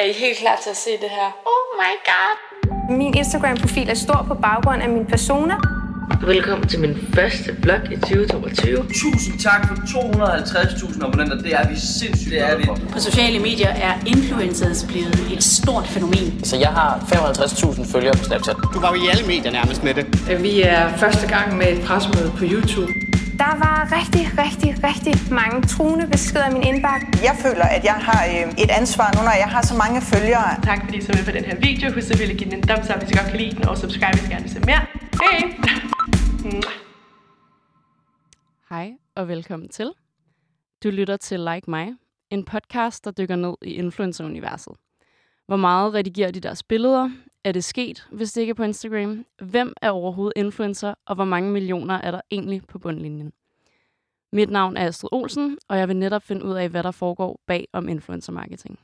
Er I helt klar til at se det her? Oh my god! Min Instagram-profil er stor på baggrund af min persona. Velkommen til min første vlog i 2022. Tusind tak for 250.000 abonnenter. Det er vi sindssygt det er vi. På sociale medier er influencers blevet et stort fænomen. Så jeg har 55.000 følgere på Snapchat. Du var jo i alle medier nærmest med det. Vi er første gang med et presmøde på YouTube. Der var rigtig, rigtig, rigtig mange truende beskeder i min indbakke. Jeg føler, at jeg har øh, et ansvar nu, når jeg har så mange følgere. Tak fordi I så med på den her video. Husk selvfølgelig at give den en thumbs up, hvis I godt kan lide den, og subscribe, hvis I gerne vil se mere. Hej! Hej og velkommen til. Du lytter til Like Mig, en podcast, der dykker ned i influencer-universet. Hvor meget redigerer de deres billeder? Er det sket, hvis det ikke er på Instagram? Hvem er overhovedet influencer, og hvor mange millioner er der egentlig på bundlinjen? Mit navn er Astrid Olsen, og jeg vil netop finde ud af, hvad der foregår bag om influencer marketing.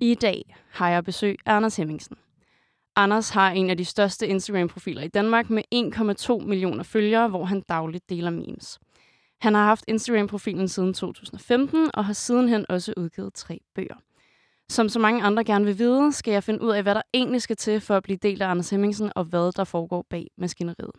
I dag har jeg besøg af Anders Hemmingsen. Anders har en af de største Instagram-profiler i Danmark med 1,2 millioner følgere, hvor han dagligt deler memes. Han har haft Instagram-profilen siden 2015 og har sidenhen også udgivet tre bøger. Som så mange andre gerne vil vide, skal jeg finde ud af, hvad der egentlig skal til for at blive del af Anders Hemmingsen, og hvad der foregår bag maskineriet.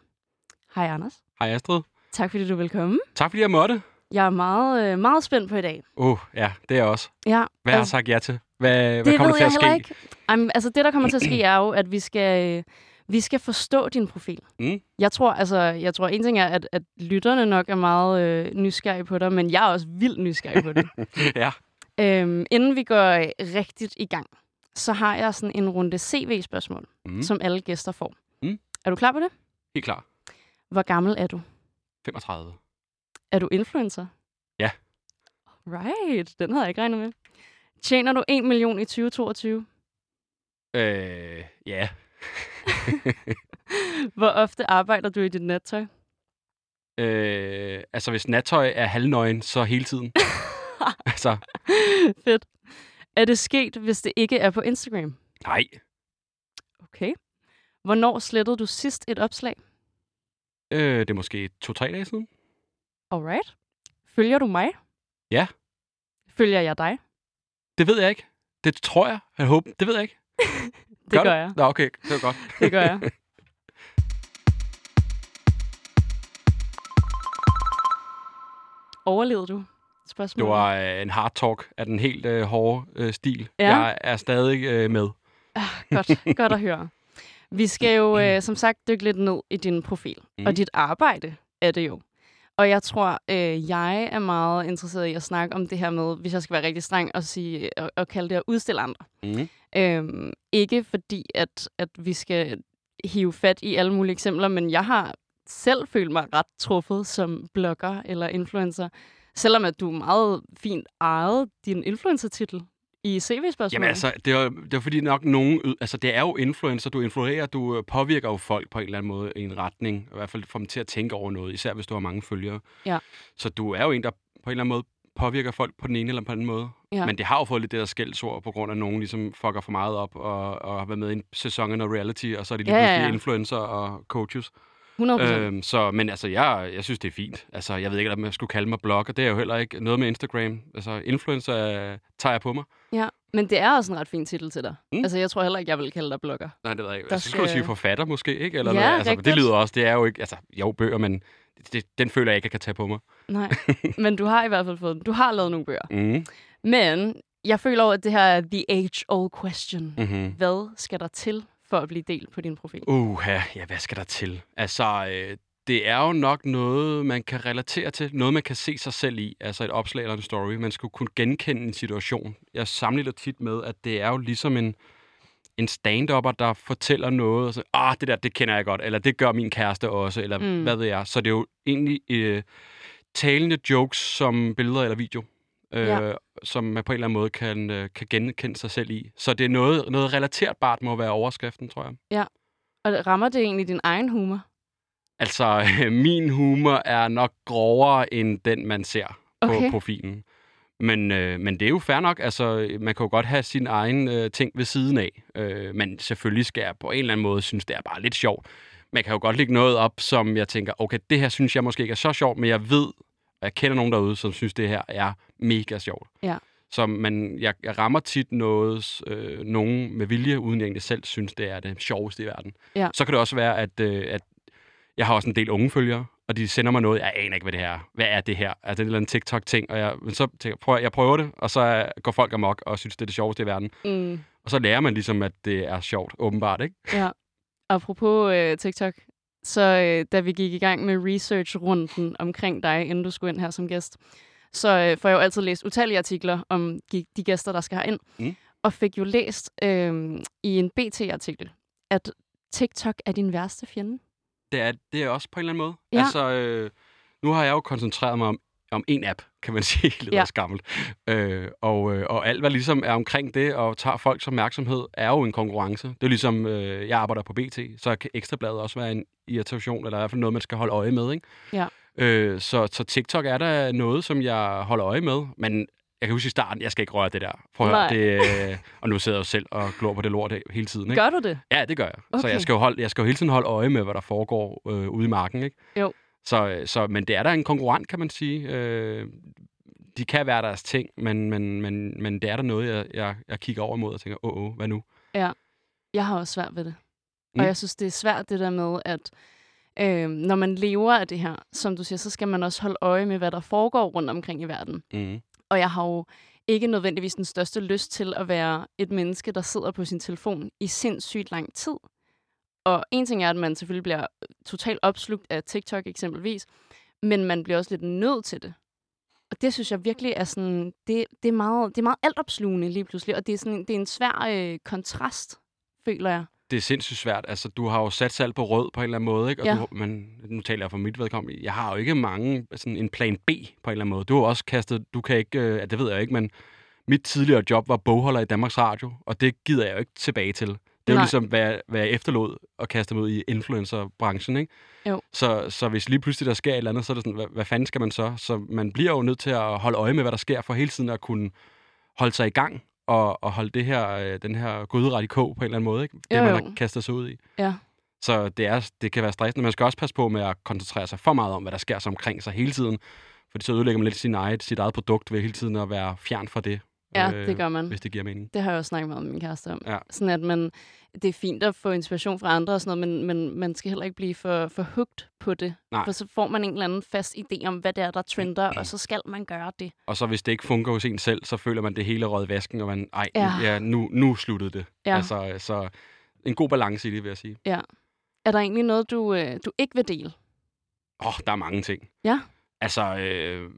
Hej Anders. Hej Astrid. Tak fordi du vil komme. Tak fordi jeg måtte. Jeg er meget, øh, meget spændt på i dag. Åh, uh, ja, det er jeg også. Ja, Hvad har jeg sagt ja til? Hvad, det hvad kommer der til jeg at ske? Ikke. Altså, det, der kommer til at ske, er jo, at vi skal, øh, vi skal forstå din profil. Mm. Jeg tror, altså, jeg tror, en ting er, at, at lytterne nok er meget øh, nysgerrige på dig, men jeg er også vildt nysgerrig på det. ja. Øhm, inden vi går rigtigt i gang, så har jeg sådan en runde CV-spørgsmål, Mm. som alle gæster får. Mm. Er du klar på det? Helt klar. Hvor gammel er du? 35. Er du influencer? Ja. Right, den havde jeg ikke regnet med. Tjener du 1 million i 2022? Øh, ja. Hvor ofte arbejder du i dit nattøj? øh, altså, hvis nattøj er halvnøgen, så hele tiden. altså, Fedt. Er det sket, hvis det ikke er på Instagram? nej. Okay. Hvornår slettede du sidst et opslag? Øh, det er måske to-tre dage siden. Alright. Følger du mig? Ja. Følger jeg dig? Det ved jeg ikke. Det tror jeg. Jeg håber. Det ved jeg ikke. Det gør, du? jeg. Nå, okay. Det var godt. Det gør jeg. Overlevede du? Spørgsmål. Det var øh, en hard talk af den helt øh, hårde øh, stil. Ja. Jeg er stadig øh, med. Ah, godt, godt at høre. Vi skal jo øh, som sagt dykke lidt ned i din profil. Mm. Og dit arbejde er det jo. Og jeg tror, øh, jeg er meget interesseret i at snakke om det her med, hvis jeg skal være rigtig streng, og sige, og, og kalde det at udstille andre. Mm. Øhm, ikke fordi, at, at vi skal hive fat i alle mulige eksempler, men jeg har selv følt mig ret truffet som blogger eller influencer, selvom at du meget fint ejede din influencer-titel i CV-spørgsmålet. Jamen altså, det er, det er fordi nok nogen... Altså, det er jo influencer, du influerer, du øh, påvirker jo folk på en eller anden måde i en retning. I hvert fald får dem til at tænke over noget, især hvis du har mange følgere. Ja. Så du er jo en, der på en eller anden måde påvirker folk på den ene eller på den anden måde. Ja. Men det har jo fået lidt det der skældsord, på grund af, at nogen ligesom fucker for meget op, og, og har været med i en sæson af noget reality, og så er de lige Ja, ja, ja. influencer og coaches. 100%. Øhm, så, men altså, jeg, jeg synes, det er fint. Altså, jeg ved ikke, om jeg skulle kalde mig blogger. Det er jo heller ikke noget med Instagram. Altså, influencer øh, tager jeg på mig. Ja, men det er også en ret fin titel til dig. Mm. Altså, jeg tror heller ikke, jeg vil kalde dig blogger. Nej, det ved jeg ikke. Der Altså, så skulle du sige forfatter måske, ikke? Eller Ja, noget. Altså, rigtigt. det lyder også, det er jo ikke, altså, jo, bøger, men det, den føler jeg ikke, jeg kan tage på mig. Nej, men du har i hvert fald fået. Du har lavet nogle bøger. Mm. Men jeg føler over, at det her er the age-old question. Mm-hmm. Hvad skal der til for at blive delt på din profil? Uh, ja, hvad skal der til? Altså, øh, det er jo nok noget, man kan relatere til. Noget, man kan se sig selv i. Altså et opslag eller en story. Man skulle kunne genkende en situation. Jeg sammenligner tit med, at det er jo ligesom en, en stand-upper, der fortæller noget, og så, ah, det der, det kender jeg godt, eller det gør min kæreste også, eller mm. hvad ved jeg. Så det er jo egentlig øh, talende jokes som billeder eller video, øh, Ja. som man på en eller anden måde kan, øh, kan genkende sig selv i. Så det er noget, noget relaterbart må være overskriften, tror jeg. Og rammer det egentlig din egen humor? Altså, min humor er nok grovere end den, man ser Okay. på profilen. Men, øh, men det er jo fair nok. Altså, man kan jo godt have sin egen øh, ting ved siden af. Øh, men selvfølgelig skal jeg på en eller anden måde synes, det er bare lidt sjovt. Jeg kan jo godt lægge noget op, som jeg tænker, okay, det her synes jeg måske ikke er så sjovt, men jeg ved, jeg kender nogen derude, som synes, det her er mega sjovt. Ja. Så man, jeg, jeg rammer tit noget, øh, nogen med vilje, uden jeg egentlig selv synes, det er det sjoveste i verden. Ja. Så kan det også være, at, øh, at jeg har også en del unge følgere, og de sender mig noget, jeg aner ikke, hvad det her er. Hvad er det her? Er det en eller anden TikTok-ting? Og jeg, men så tænker, prøver, jeg prøver det, og så er- går folk amok og synes, det er det sjoveste i verden. Mm. Og så lærer man ligesom, at det er sjovt, åbenbart, ikke? Ja. Apropos øh, TikTok, så øh, da vi gik i gang med research-runden omkring dig, inden du skulle ind her som gæst, så øh, får jeg jo altid læst utallige artikler om de, gæster, der skal herind, Mm. og fik jo læst øh, i en BT-artikel, at TikTok er din værste fjende. Det er, det er også på en eller anden måde. Ja. Altså, øh, nu har jeg jo koncentreret mig om, om en app, kan man sige, lidt Ja. gammelt. Øh, og, øh, og alt, hvad ligesom er omkring det, og tager folks opmærksomhed, er jo en konkurrence. Det er ligesom, øh, jeg arbejder på BT, så kan Ekstrabladet også være en irritation, eller i hvert fald noget, man skal holde øje med, ikke? Ja. Øh, så, så TikTok er der noget, som jeg holder øje med, men jeg kan huske i starten, jeg skal ikke røre det der. Prøv at høre, det, øh, og nu sidder jeg jo selv og glor på det lort hele tiden. Ikke? Gør du det? Ja, det gør jeg. Okay. Så jeg skal, jo holde, jeg skal jo hele tiden holde øje med, hvad der foregår øh, ude i marken. Ikke? Jo. Så, så, men det er der en konkurrent, kan man sige. Øh, de kan være deres ting, men, men, men, men det er der noget, jeg, jeg, jeg kigger over imod og tænker, åh, åh, hvad nu? Ja. Jeg har også svært ved det. Mm. Og jeg synes, det er svært det der med, at øh, når man lever af det her, som du siger, så skal man også holde øje med, hvad der foregår rundt omkring i verden. Mm. Og jeg har jo ikke nødvendigvis den største lyst til at være et menneske, der sidder på sin telefon i sindssygt lang tid. Og en ting er, at man selvfølgelig bliver totalt opslugt af TikTok eksempelvis, men man bliver også lidt nødt til det. Og det synes jeg virkelig er sådan, det, det, er, meget, det er meget altopslugende lige pludselig, og det er, sådan, det er en svær øh, kontrast, føler jeg. Det er sindssygt svært. Altså, du har jo sat sig alt på rød på en eller anden måde, ikke? Og Ja. du, men nu taler jeg for mit vedkommende. Jeg har jo ikke mange, sådan en plan B på en eller anden måde. Du har også kastet, du kan ikke, øh, det ved jeg ikke, men mit tidligere job var bogholder i Danmarks Radio, og det gider jeg jo ikke tilbage til. Det er jo ligesom, hvad, jeg- hvad jeg efterlod og kaste mig ud i influencerbranchen, ikke? Jo. Så, så hvis lige pludselig der sker et eller andet, så er det sådan, hvad, hvad fanden skal man så? Så man bliver jo nødt til at holde øje med, hvad der sker, for hele tiden at kunne holde sig i gang og, og holde det her, øh, den her gryderet i kog på en eller anden måde, ikke? Det, Jo, man jo. har kastet sig ud i. Ja. Så det, er, det kan være stressende. Man skal også passe på med at koncentrere sig for meget om, hvad der sker sig omkring sig hele tiden. Fordi så ødelægger man lidt sin eget, sit eget produkt ved hele tiden at være fjern fra det. Ja, det gør man. Hvis det giver mening. Det har jeg også snakket meget med min kæreste om. Ja. Sådan at man, det er fint at få inspiration fra andre og sådan noget, men, men man skal heller ikke blive for, for hugt på det. Nej. For så får man en eller anden fast idé om, hvad det er, der trender, og så skal man gøre det. Og så hvis det ikke fungerer hos en selv, så føler man det hele i vasken, og man, ej, Ja. ja. Ja, nu, nu sluttede det. Ja. Altså, så en god balance i det, vil jeg sige. Ja. Er der egentlig noget, du, øh, du ikke vil dele? Åh, oh, der er mange ting. Ja. Altså, øh,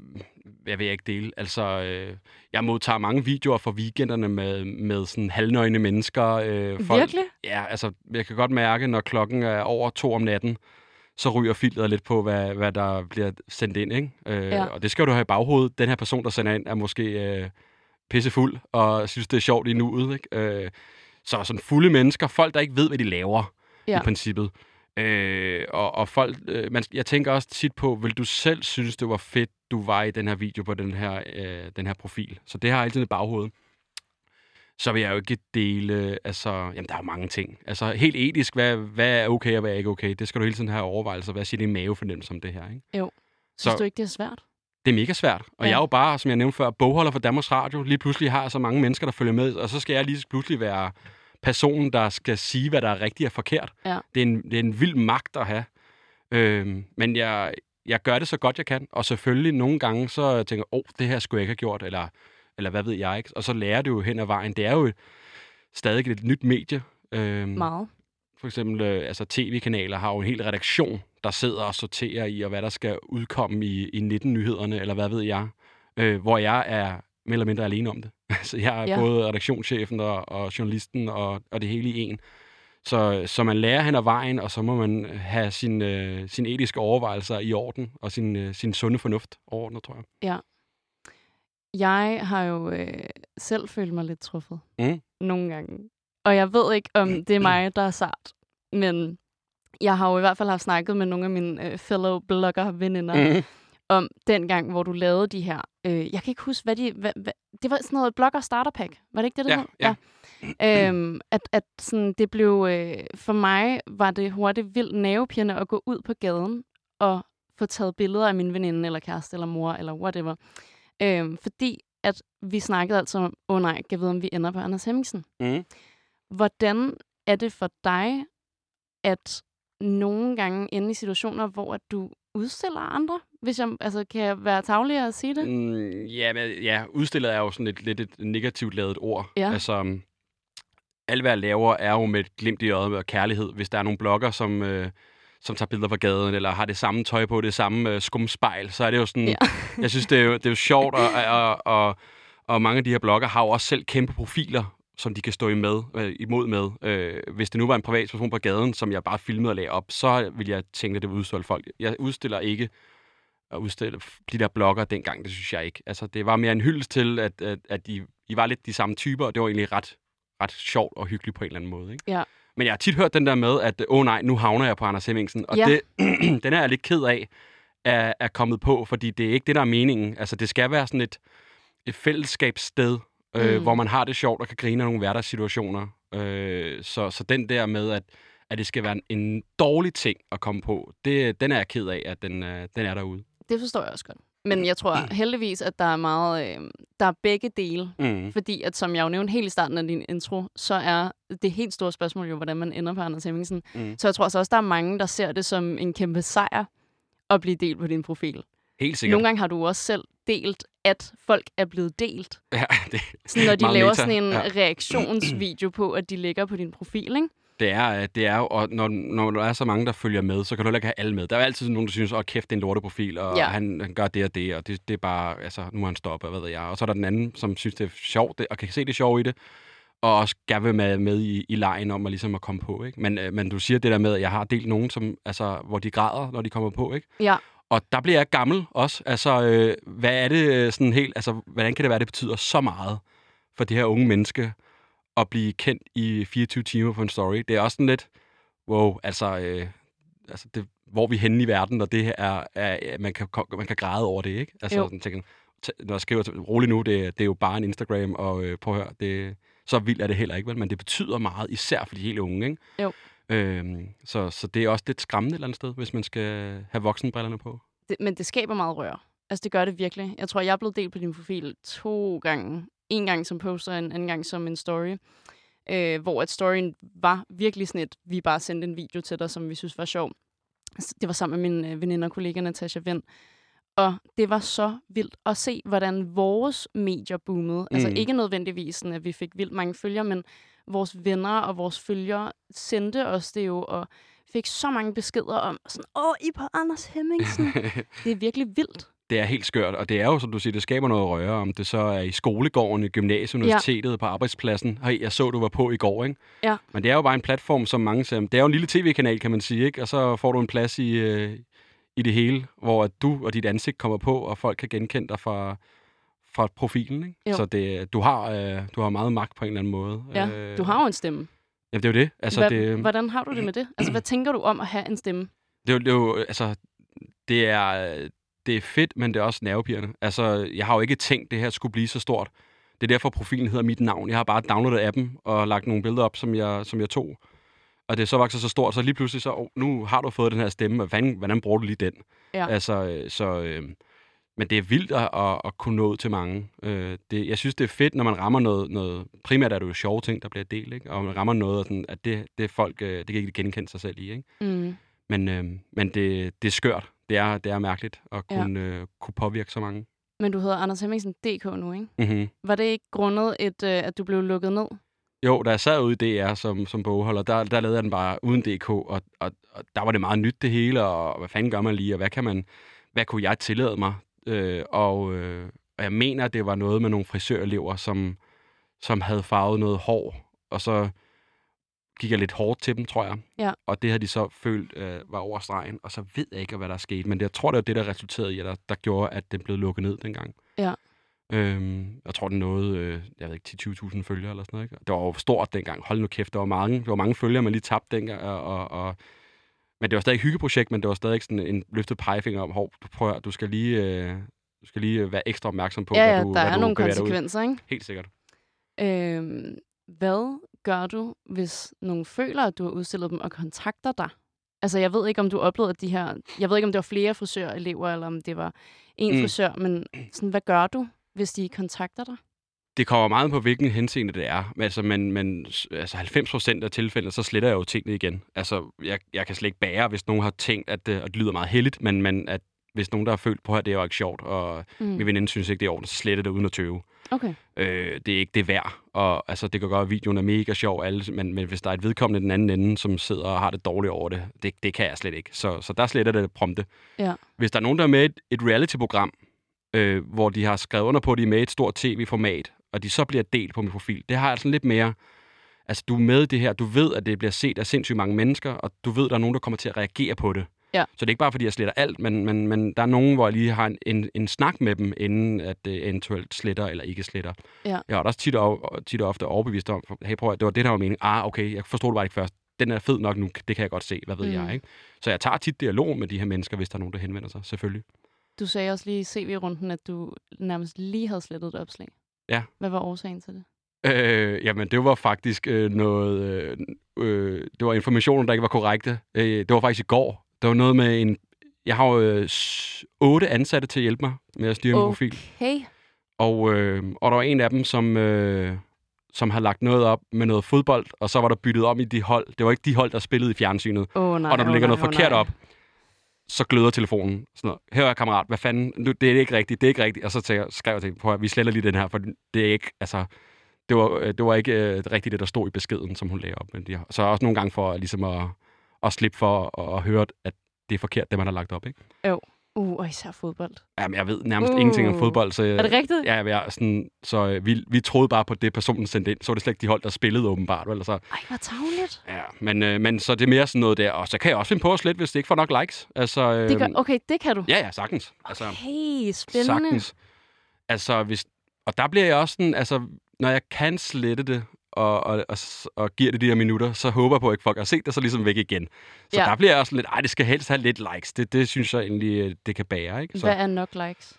jeg vil ikke dele. Altså, øh, jeg modtager mange videoer fra weekenderne med, med sådan halvnøgne mennesker. Øh, Virkelig? Ja, altså, jeg kan godt mærke, når klokken er over to om natten, så ryger filteret lidt på, hvad, hvad der bliver sendt ind, ikke? Øh, Ja. Og det skal du have i baghovedet. Den her person, der sender ind, er måske øh, pissefuld, og synes, det er sjovt i nuet, ikke? Øh, så sådan fulde mennesker, folk, der ikke ved, hvad de laver, Ja. i princippet. Øh, og, og folk, øh, man, jeg tænker også tit på, vil du selv synes, det var fedt, du var i den her video på den her, øh, den her profil? Så det har jeg altid i baghovedet. Så vil jeg jo ikke dele, altså, jamen der er jo mange ting. Altså helt etisk, hvad, hvad er okay og hvad er ikke okay? Det skal du hele tiden have overvejelser. Hvad siger din mavefornemmelse om det her, ikke? Jo. Synes Så- du ikke, det er svært? Det er mega svært. Og Ja. jeg er jo bare, som jeg nævnte før, bogholder for Danmarks Radio. Lige pludselig har jeg så mange mennesker, der følger med, og så skal jeg lige pludselig være personen, der skal sige, hvad der er rigtigt og forkert. Ja. Det, er en, det er en vild magt at have. Øhm, men jeg, jeg gør det så godt, jeg kan. Og selvfølgelig nogle gange, så tænker jeg, åh, oh, det her skulle jeg ikke have gjort, eller, eller hvad ved jeg ikke. Og så lærer du jo hen ad vejen. Det er jo stadig et nyt medie. Øhm, Meget. for eksempel øh, altså tv-kanaler har jo en hel redaktion, der sidder og sorterer i, og hvad der skal udkomme i, i 19-nyhederne, eller hvad ved jeg. Øh, hvor jeg er mere eller mindre alene om det. så jeg er ja. både redaktionschefen og, og journalisten og, og det hele i en. Så, så man lærer hen ad vejen, og så må man have sin, øh, sin etiske overvejelser i orden, og sin, øh, sin sunde fornuft overordnet, tror jeg. Ja. Jeg har jo øh, selv følt mig lidt truffet. Mm. Nogle gange. Og jeg ved ikke, om det er mig, der er sart. Men jeg har jo i hvert fald haft snakket med nogle af mine øh, fellow blogger-veninder Mm. om den gang, hvor du lavede de her. Øh, jeg kan ikke huske, hvad de... Hvad, hvad, det var sådan noget blogger starter pack. Var det ikke det, det Ja, hed? ja. Øhm, at, at sådan, det blev, øh, for mig var det hurtigt vildt nervepirrende at gå ud på gaden og få taget billeder af min veninde, eller kæreste, eller mor, eller whatever. Øhm, fordi at vi snakkede altså om, åh oh nej, jeg ved, om vi ender på Anders Hemmingsen. Mm. Hvordan er det for dig, at nogle gange ende i situationer, hvor at du udstiller andre? Hvis jeg, altså, kan jeg være tavlig at sige det? Mm, ja, men, ja, udstillet er jo sådan et, lidt et negativt lavet ord. Ja. Altså, alt hvad jeg laver er jo med et glimt i øjet og kærlighed. Hvis der er nogle blogger, som, øh, som tager billeder fra gaden, eller har det samme tøj på, det samme øh, skumspejl, så er det jo sådan... Ja. jeg synes, det er jo, det er jo sjovt, og, og, og, og mange af de her blogger har jo også selv kæmpe profiler, som de kan stå med, øh, imod med. Øh, hvis det nu var en privatperson på gaden, som jeg bare filmede og lagde op, så ville jeg tænke, at det var udstille folk. Jeg udstiller ikke at udstille de der blogger dengang, det synes jeg ikke. Altså, det var mere en hyldest til, at, at, at de, I var lidt de samme typer, og det var egentlig ret, ret sjovt og hyggeligt på en eller anden måde. Ikke? Ja. Men jeg har tit hørt den der med, at åh oh, nej, nu havner jeg på Anders Hemmingsen. Og Ja. det, den er jeg lidt ked af, er, er kommet på, fordi det er ikke det, der er meningen. Altså, det skal være sådan et, et fællesskabssted, øh, Mm. hvor man har det sjovt og kan grine af nogle hverdagssituationer. Øh, så, så den der med, at, at det skal være en, en dårlig ting at komme på, det, den er jeg ked af, at den, øh, den er derude. Det forstår jeg også godt. Men jeg tror heldigvis, at der er meget, øh, der er begge dele. Mm. Fordi at, som jeg jo nævnte helt i starten af din intro, så er det helt store spørgsmål jo, hvordan man ender på Anders Hemmingsen. Mm. Så jeg tror altså også, der er mange, der ser det som en kæmpe sejr at blive delt på din profil. Helt sikkert. Nogle gange har du også selv delt, at folk er blevet delt. Ja, det, Sådan, når de laver meta. sådan en Ja. reaktionsvideo på, at de lægger på din profil, ikke? Det er, øh, det er og når, når der er så mange, der følger med, så kan du heller ikke have alle med. Der er altid nogen, der synes, åh kæft, det er en lorteprofil, og Ja. han, han gør det og det, og det, det er bare, altså, nu må han stoppe, og hvad ved jeg. Og så er der den anden, som synes, det er sjovt, det, og kan se det sjove i det, og også gerne vil med, med i, i lejen om at, ligesom at komme på. Ikke? Men, øh, men du siger det der med, at jeg har delt nogen, som, altså, hvor de græder, når de kommer på. Ikke? Ja. Og der bliver jeg gammel også. Altså, øh, hvad er det øh, sådan helt, altså, hvordan kan det være, det betyder så meget for det her unge menneske at blive kendt i 24 timer på en story? Det er også sådan lidt, wow, altså, øh, altså det, hvor er vi henne i verden, og det er, er man, kan, man kan græde over det, ikke? Altså, Jo. sådan, tænker, når jeg skriver, til- rolig nu, det, det er jo bare en Instagram, og øh, prøv at høre, det, så vildt er det heller ikke, vel? Men det betyder meget, især for de helt unge, ikke? Jo. Øhm, så, så det er også lidt skræmmende et eller andet sted, hvis man skal have voksenbrillerne på. Det, men det skaber meget rør. Altså, det gør det virkelig. Jeg tror, jeg er blevet delt på din profil to gange. En gang som poster, en anden gang som en story. Øh, hvor at storyen var virkelig sådan et, vi bare sendte en video til dig, som vi synes var sjov. Altså, Det var sammen med min øh, veninde og kollega Natasha Vind. Og det var så vildt at se, hvordan vores medier boomede. Altså Mm. ikke nødvendigvis, sådan, at vi fik vildt mange følgere, men vores venner og vores følgere sendte os det jo, og fik så mange beskeder om, sådan, åh, I på Anders Hemmingsen. det er virkelig vildt. Det er helt skørt, og det er jo, som du siger, det skaber noget røre, om det så er i skolegården, i gymnasiet, universitetet, på arbejdspladsen. Hey, jeg så, du var på i går, ikke? Ja. Men det er jo bare en platform, som mange ser. Det er jo en lille tv-kanal, kan man sige, ikke? Og så får du en plads i, øh, i det hele, hvor at du og dit ansigt kommer på, og folk kan genkende dig fra, fra profilen, ikke? Jo. Så det, du, har, øh, du har meget magt på en eller anden måde. Ja, Øh, du har jo en stemme. Ja, det er jo det. Altså, Hva, det, Hvordan har du det med det? Altså, hvad tænker du om at have en stemme? det, er jo- det er jo, altså, det er, det er fedt, men det er også nervepirrende. Altså, jeg har jo ikke tænkt, det her skulle blive så stort. Det er derfor, profilen hedder mit navn. Jeg har bare downloadet appen og lagt nogle billeder op, som jeg, som jeg tog. Og det er så vokset så stort, så lige pludselig så, oh, nu har du fået den her stemme, og hvordan, hvordan bruger du lige den? Ja. Altså, øh, så, øh, men det er vildt at, at, at kunne nå ud til mange. Øh, det, jeg synes, det er fedt, når man rammer noget, noget primært er det jo sjove ting, der bliver delt, ikke? og man rammer noget, og sådan, at det, det folk, øh, det kan ikke genkende sig selv i. Ikke? Mm. Men, øh, men det, det er skørt. Det er, det er mærkeligt at Ja. kunne, øh, kunne påvirke så mange. Men du hedder Anders Hemmingsen DK nu, ikke? Mm-hmm. Var det ikke grundet, et, øh, at du blev lukket ned? Jo, da jeg sad ude i DR som, som bogholder, der, der lavede jeg den bare uden DK, og, og, og der var det meget nyt det hele, og hvad fanden gør man lige, og hvad kan man, hvad kunne jeg tillade mig? Øh, og, øh, og jeg mener, det var noget med nogle frisørelever, som, som havde farvet noget hår, og så gik jeg lidt hårdt til dem, tror jeg. Ja. Og det havde de så følt øh, var over stregen, og så ved jeg ikke, hvad der er sket. Men det, jeg tror, det var det, der resulterede i, at der, der gjorde, at den blev lukket ned dengang. Ja. Øhm, jeg tror, den nåede, øh, jeg ved ikke, 10-20.000 følgere eller sådan noget. Ikke? Det var jo stort dengang. Hold nu kæft, der var mange, der var mange følgere, man lige tabte dengang. Og, og, og, men det var stadig et hyggeprojekt, men det var stadig sådan en løftet pegefinger om, hov, du prøver, du skal lige, øh, du skal lige øh, være ekstra opmærksom på, ja, hvad ja, du der hvad er du nogle konsekvenser, ikke? Helt sikkert. Øhm, hvad gør du, hvis nogen føler, at du har udstillet dem og kontakter dig? Altså, jeg ved ikke, om du oplevede at de her... Jeg ved ikke, om det var flere frisørelever, eller om det var en Mm. frisør, men sådan, hvad gør du, hvis de kontakter dig? Det kommer meget på, hvilken henseende det er. Altså, men, men altså 90 procent af tilfældet, så sletter jeg jo tingene igen. Altså, jeg, jeg kan slet ikke bære, hvis nogen har tænkt, at det, og det lyder meget heldigt, men, men at hvis nogen, der har følt på, at det er jo ikke sjovt, og mm. Min veninde synes ikke, det er ordentligt, så sletter det uden at tøve. Okay. Øh, det er ikke det værd. Og altså, det kan godt være, at videoen er mega sjov, alle, men, men hvis der er et vedkommende den anden ende, som sidder og har det dårligt over det, det, det kan jeg slet ikke. Så, så der sletter det prompte. Ja. Hvis der er nogen, der er med i et, et reality-program, øh, hvor de har skrevet under på, at de er med i et stort tv-format, og de så bliver delt på min profil, det har jeg sådan lidt mere... Altså, du er med i det her, du ved, at det bliver set af sindssygt mange mennesker, og du ved, at der er nogen, der kommer til at reagere på det. Ja. Så det er ikke bare, fordi jeg sletter alt, men, men, men der er nogen, hvor jeg lige har en, en, en snak med dem, inden at det eventuelt sletter eller ikke sletter. Ja. Jeg er også tit og, tit og ofte overbevist om, hey, prøv at, det var det, der var meningen. Ah, okay, jeg forstod det bare ikke først. Den er fed nok nu, det kan jeg godt se, hvad ved Mm. jeg, ikke? Så jeg tager tit dialog med de her mennesker, hvis der er nogen, der henvender sig, selvfølgelig. Du sagde også lige i CV-runden, at du nærmest lige havde slettet et opslag. Ja. Hvad var årsagen til det? Øh, jamen, det var faktisk øh, noget... Øh, øh, det var informationer, der ikke var korrekte. Øh, det var faktisk i går. Der var noget med en... Jeg har jo øh, otte ansatte til at hjælpe mig med at styre min profil. Okay. Og, øh, og der var en af dem, som, øh, som har lagt noget op med noget fodbold, og så var der byttet om i de hold. Det var ikke de hold, der spillede i fjernsynet. Åh, nej, og når du åh, lægger nej, noget åh, forkert nej. op, så gløder telefonen. Sådan noget. Her er kammerat, hvad fanden? Nu, det er ikke rigtigt, det er ikke rigtigt. Og så tænker, jeg- skrev jeg til at, vi sletter lige den her, for det er ikke, altså, det var, øh, det var ikke øh, rigtigt det, der stod i beskeden, som hun lagde op. Men de så også nogle gange for ligesom at, at slippe for at, at høre, at det er forkert, det man har lagt op, ikke? Jo. Uh, og især fodbold. Jamen, jeg ved nærmest Uh. uh. ingenting om fodbold, så... Er det rigtigt? Ja, jeg sådan, så øh, vi, vi troede bare på det, personen sendte ind. Så var det slet ikke de hold, der spillede åbenbart, vel? Så, Ej, hvor tavligt. ja, men, øh, men så det er mere sådan noget der. Og så kan jeg også finde på at slette, hvis det ikke får nok likes. Altså, øh, Det gør, okay, det kan du. Ja, ja, sagtens. Altså, Hey, spændende. sagtens. Altså, hvis, og der bliver jeg også sådan, altså, når jeg kan slette det, og, og, og, og giver det de her minutter, så håber jeg på, at ikke folk har set det, så ligesom væk igen. Så Ja. der bliver jeg også lidt, ej, det skal helst have lidt likes. Det, det synes jeg egentlig, øh, det kan bære, ikke? Så, Hvad er nok likes?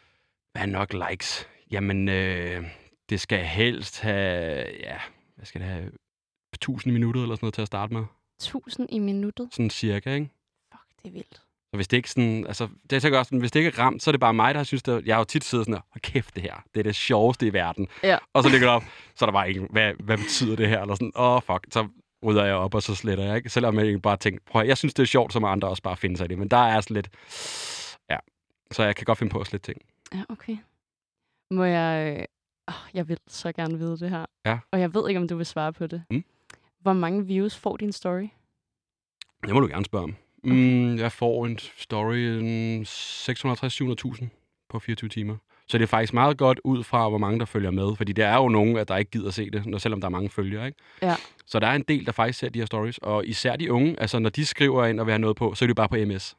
hvad er nok likes? Jamen, øh, det skal helst have, ja, hvad skal det have, 1000 minutter eller sådan noget til at starte med. 1000 i minuttet? Sådan cirka, ikke? Fuck, det er vildt. Og hvis det ikke sådan, altså, det tænker også sådan, hvis det ikke er ramt, så er det bare mig, der har synes, det, jeg har jo tit siddet sådan, hold kæft det her, det er det sjoveste i verden. Ja. Og så ligger det op, så er der bare ikke, hvad, hvad betyder det her? Eller sådan, åh oh, fuck, så rydder jeg op, og så sletter jeg, ikke? Selvom jeg bare tænker, prøv at- jeg synes, det er sjovt, så må andre også bare finde sig i det. Men der er sådan lidt, ja, så jeg kan godt finde på at slette ting. Ja, okay. Må jeg... Oh, jeg vil så gerne vide det her. Ja. Og jeg ved ikke, om du vil svare på det. Mm. Hvor mange views får din story? Det må du gerne spørge om. Mm, jeg får en story en 650-700.000 på 24 timer. Så det er faktisk meget godt ud fra, hvor mange der følger med. Fordi der er jo nogen, at der ikke gider se det, når, selvom der er mange følgere. Ikke? Ja. Så der er en del, der faktisk ser de her stories. Og især de unge, altså når de skriver ind og vil have noget på, så er det bare på MS.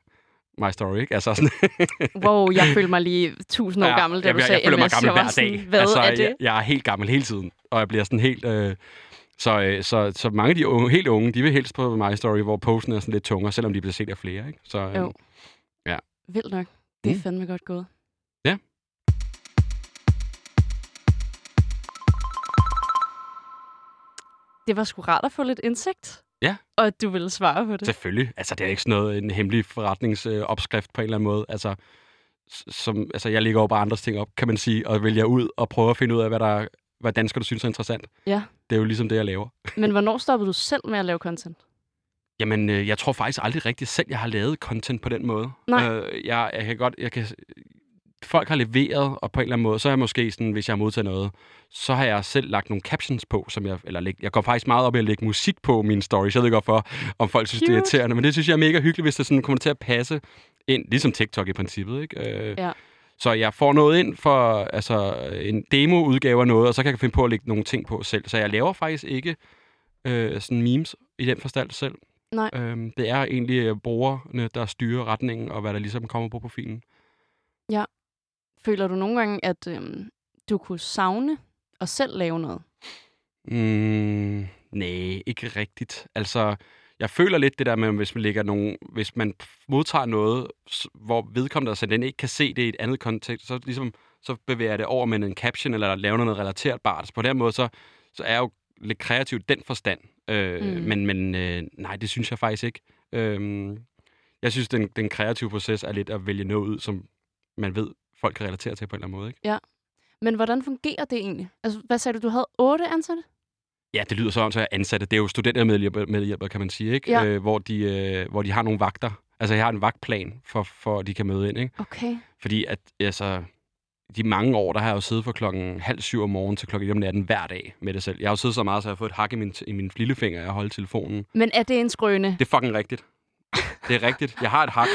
My story, ikke? Altså sådan, Wow, jeg føler mig lige 1000 år gammel, da jeg, du jeg, sagde jeg føler mig gammel jeg hver sådan, dag. Hvad altså, er det? Jeg, jeg er helt gammel hele tiden, og jeg bliver sådan helt... Øh, så, øh, så, så mange af de unge, helt unge, de vil helst på My Story, hvor posten er sådan lidt tungere, selvom de bliver set af flere. Ikke? Så, øh, Jo. Ja. Vildt nok. Det er Mm. fandme godt gået. Ja. Det var sgu rart at få lidt indsigt. Ja. Og at du ville svare på det. Selvfølgelig. Altså, det er ikke sådan noget, en hemmelig forretningsopskrift på en eller anden måde. Altså, som, altså, jeg lægger jo bare andres ting op, kan man sige, og vælger ud og prøver at finde ud af, hvad, der, hvad danskerne synes er interessant. Ja. Det er jo ligesom det, jeg laver. Men hvornår stoppede du selv med at lave content? Jamen, øh, jeg tror faktisk aldrig rigtigt selv, jeg har lavet content på den måde. Nej. Øh, jeg, jeg kan godt, jeg kan, folk har leveret, og på en eller anden måde, så er jeg måske sådan, hvis jeg har modtaget noget, så har jeg selv lagt nogle captions på, som jeg, eller læg, jeg går faktisk meget op i at lægge musik på mine stories. Jeg ved godt for, om folk synes, det er Cute. irriterende, men det synes jeg er mega hyggeligt, hvis det sådan kommer til at passe ind, ligesom TikTok i princippet, ikke? Øh, Ja. Så jeg får noget ind for altså, en demo-udgave af noget, og så kan jeg finde på at lægge nogle ting på selv. Så jeg laver faktisk ikke øh, sådan memes i den forstand selv. Nej. Øhm, det er egentlig øh, brugerne, der styrer retningen, og hvad der ligesom kommer på profilen. Ja. Føler du nogle gange, at øhm, du kunne savne og selv lave noget? Mm, nej, ikke rigtigt. Altså, jeg føler lidt det der med, hvis man lægger nogle, hvis man modtager noget, hvor vedkommende, altså den ikke kan se det i et andet kontekst, så ligesom, så bevæger jeg det over med en caption, eller laver noget relaterbart. Så på den måde, så, så er jeg jo lidt kreativ den forstand. Øh, mm. Men, men øh, nej, det synes jeg faktisk ikke. Øh, jeg synes, den, den kreative proces er lidt at vælge noget ud, som man ved, folk kan relatere til på en eller anden måde. Ikke? Ja. Men hvordan fungerer det egentlig? Altså, hvad sagde du, du havde otte ansatte? Ja, det lyder sådan, så jeg ansatte. Det er jo studentermedhjælpere, medhjælper, kan man sige, ikke? Ja. Øh, hvor, de, øh, hvor de har nogle vagter. Altså, jeg har en vagtplan, for, for at de kan møde ind, ikke? Okay. Fordi at, altså, de mange år, der har jeg jo siddet fra klokken halv syv om morgenen til klokken 1 om natten hver dag med det selv. Jeg har jo siddet så meget, så jeg har fået et hak i min, i min lillefinger, jeg holdt telefonen. Men er det en skrøne? Det er fucking rigtigt. Det er rigtigt. Jeg har et hak.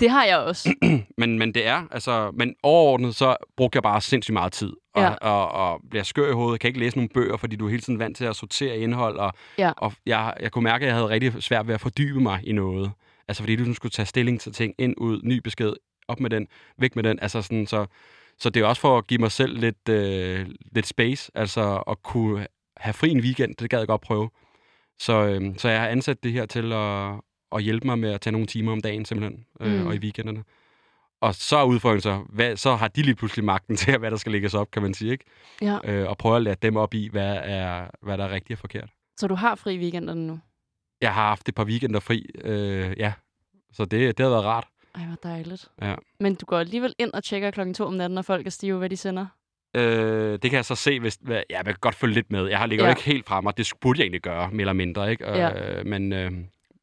Det har jeg også. men, men det er, altså, men overordnet, så brugte jeg bare sindssygt meget tid. Og, Ja. og, og bliver skør i hovedet. Kan ikke læse nogle bøger, fordi du er hele tiden vant til at sortere indhold. Og, Ja. og jeg, jeg kunne mærke, at jeg havde rigtig svært ved at fordybe mig i noget. Altså, fordi du skulle tage stilling til ting. Ind, ud, ny besked, op med den, væk med den. Altså, sådan, så, så det er også for at give mig selv lidt, øh, lidt space. Altså, at kunne have fri en weekend. Det gad jeg godt prøve. Så, øh, så jeg har ansat det her til at, at hjælpe mig med at tage nogle timer om dagen, simpelthen. Øh, Mm. Og i weekenderne. Og så er udfordringen så, hvad, så har de lige pludselig magten til, hvad der skal lægges op, kan man sige, ikke? Ja. Øh, og prøve at lære dem op i, hvad, er, hvad der er rigtigt og forkert. Så du har fri weekenderne nu? Jeg har haft et par weekender fri, øh, ja. Så det, det har været rart. Ej, hvor dejligt. Ja. Men du går alligevel ind og tjekker klokken to om natten, når folk er stive, hvad de sender? Øh, det kan jeg så se, hvis... Ja, jeg kan godt følge lidt med. Jeg har ligger Ja. ikke helt frem, og det burde jeg egentlig gøre, mere eller mindre, ikke? Ja. Øh, men, øh,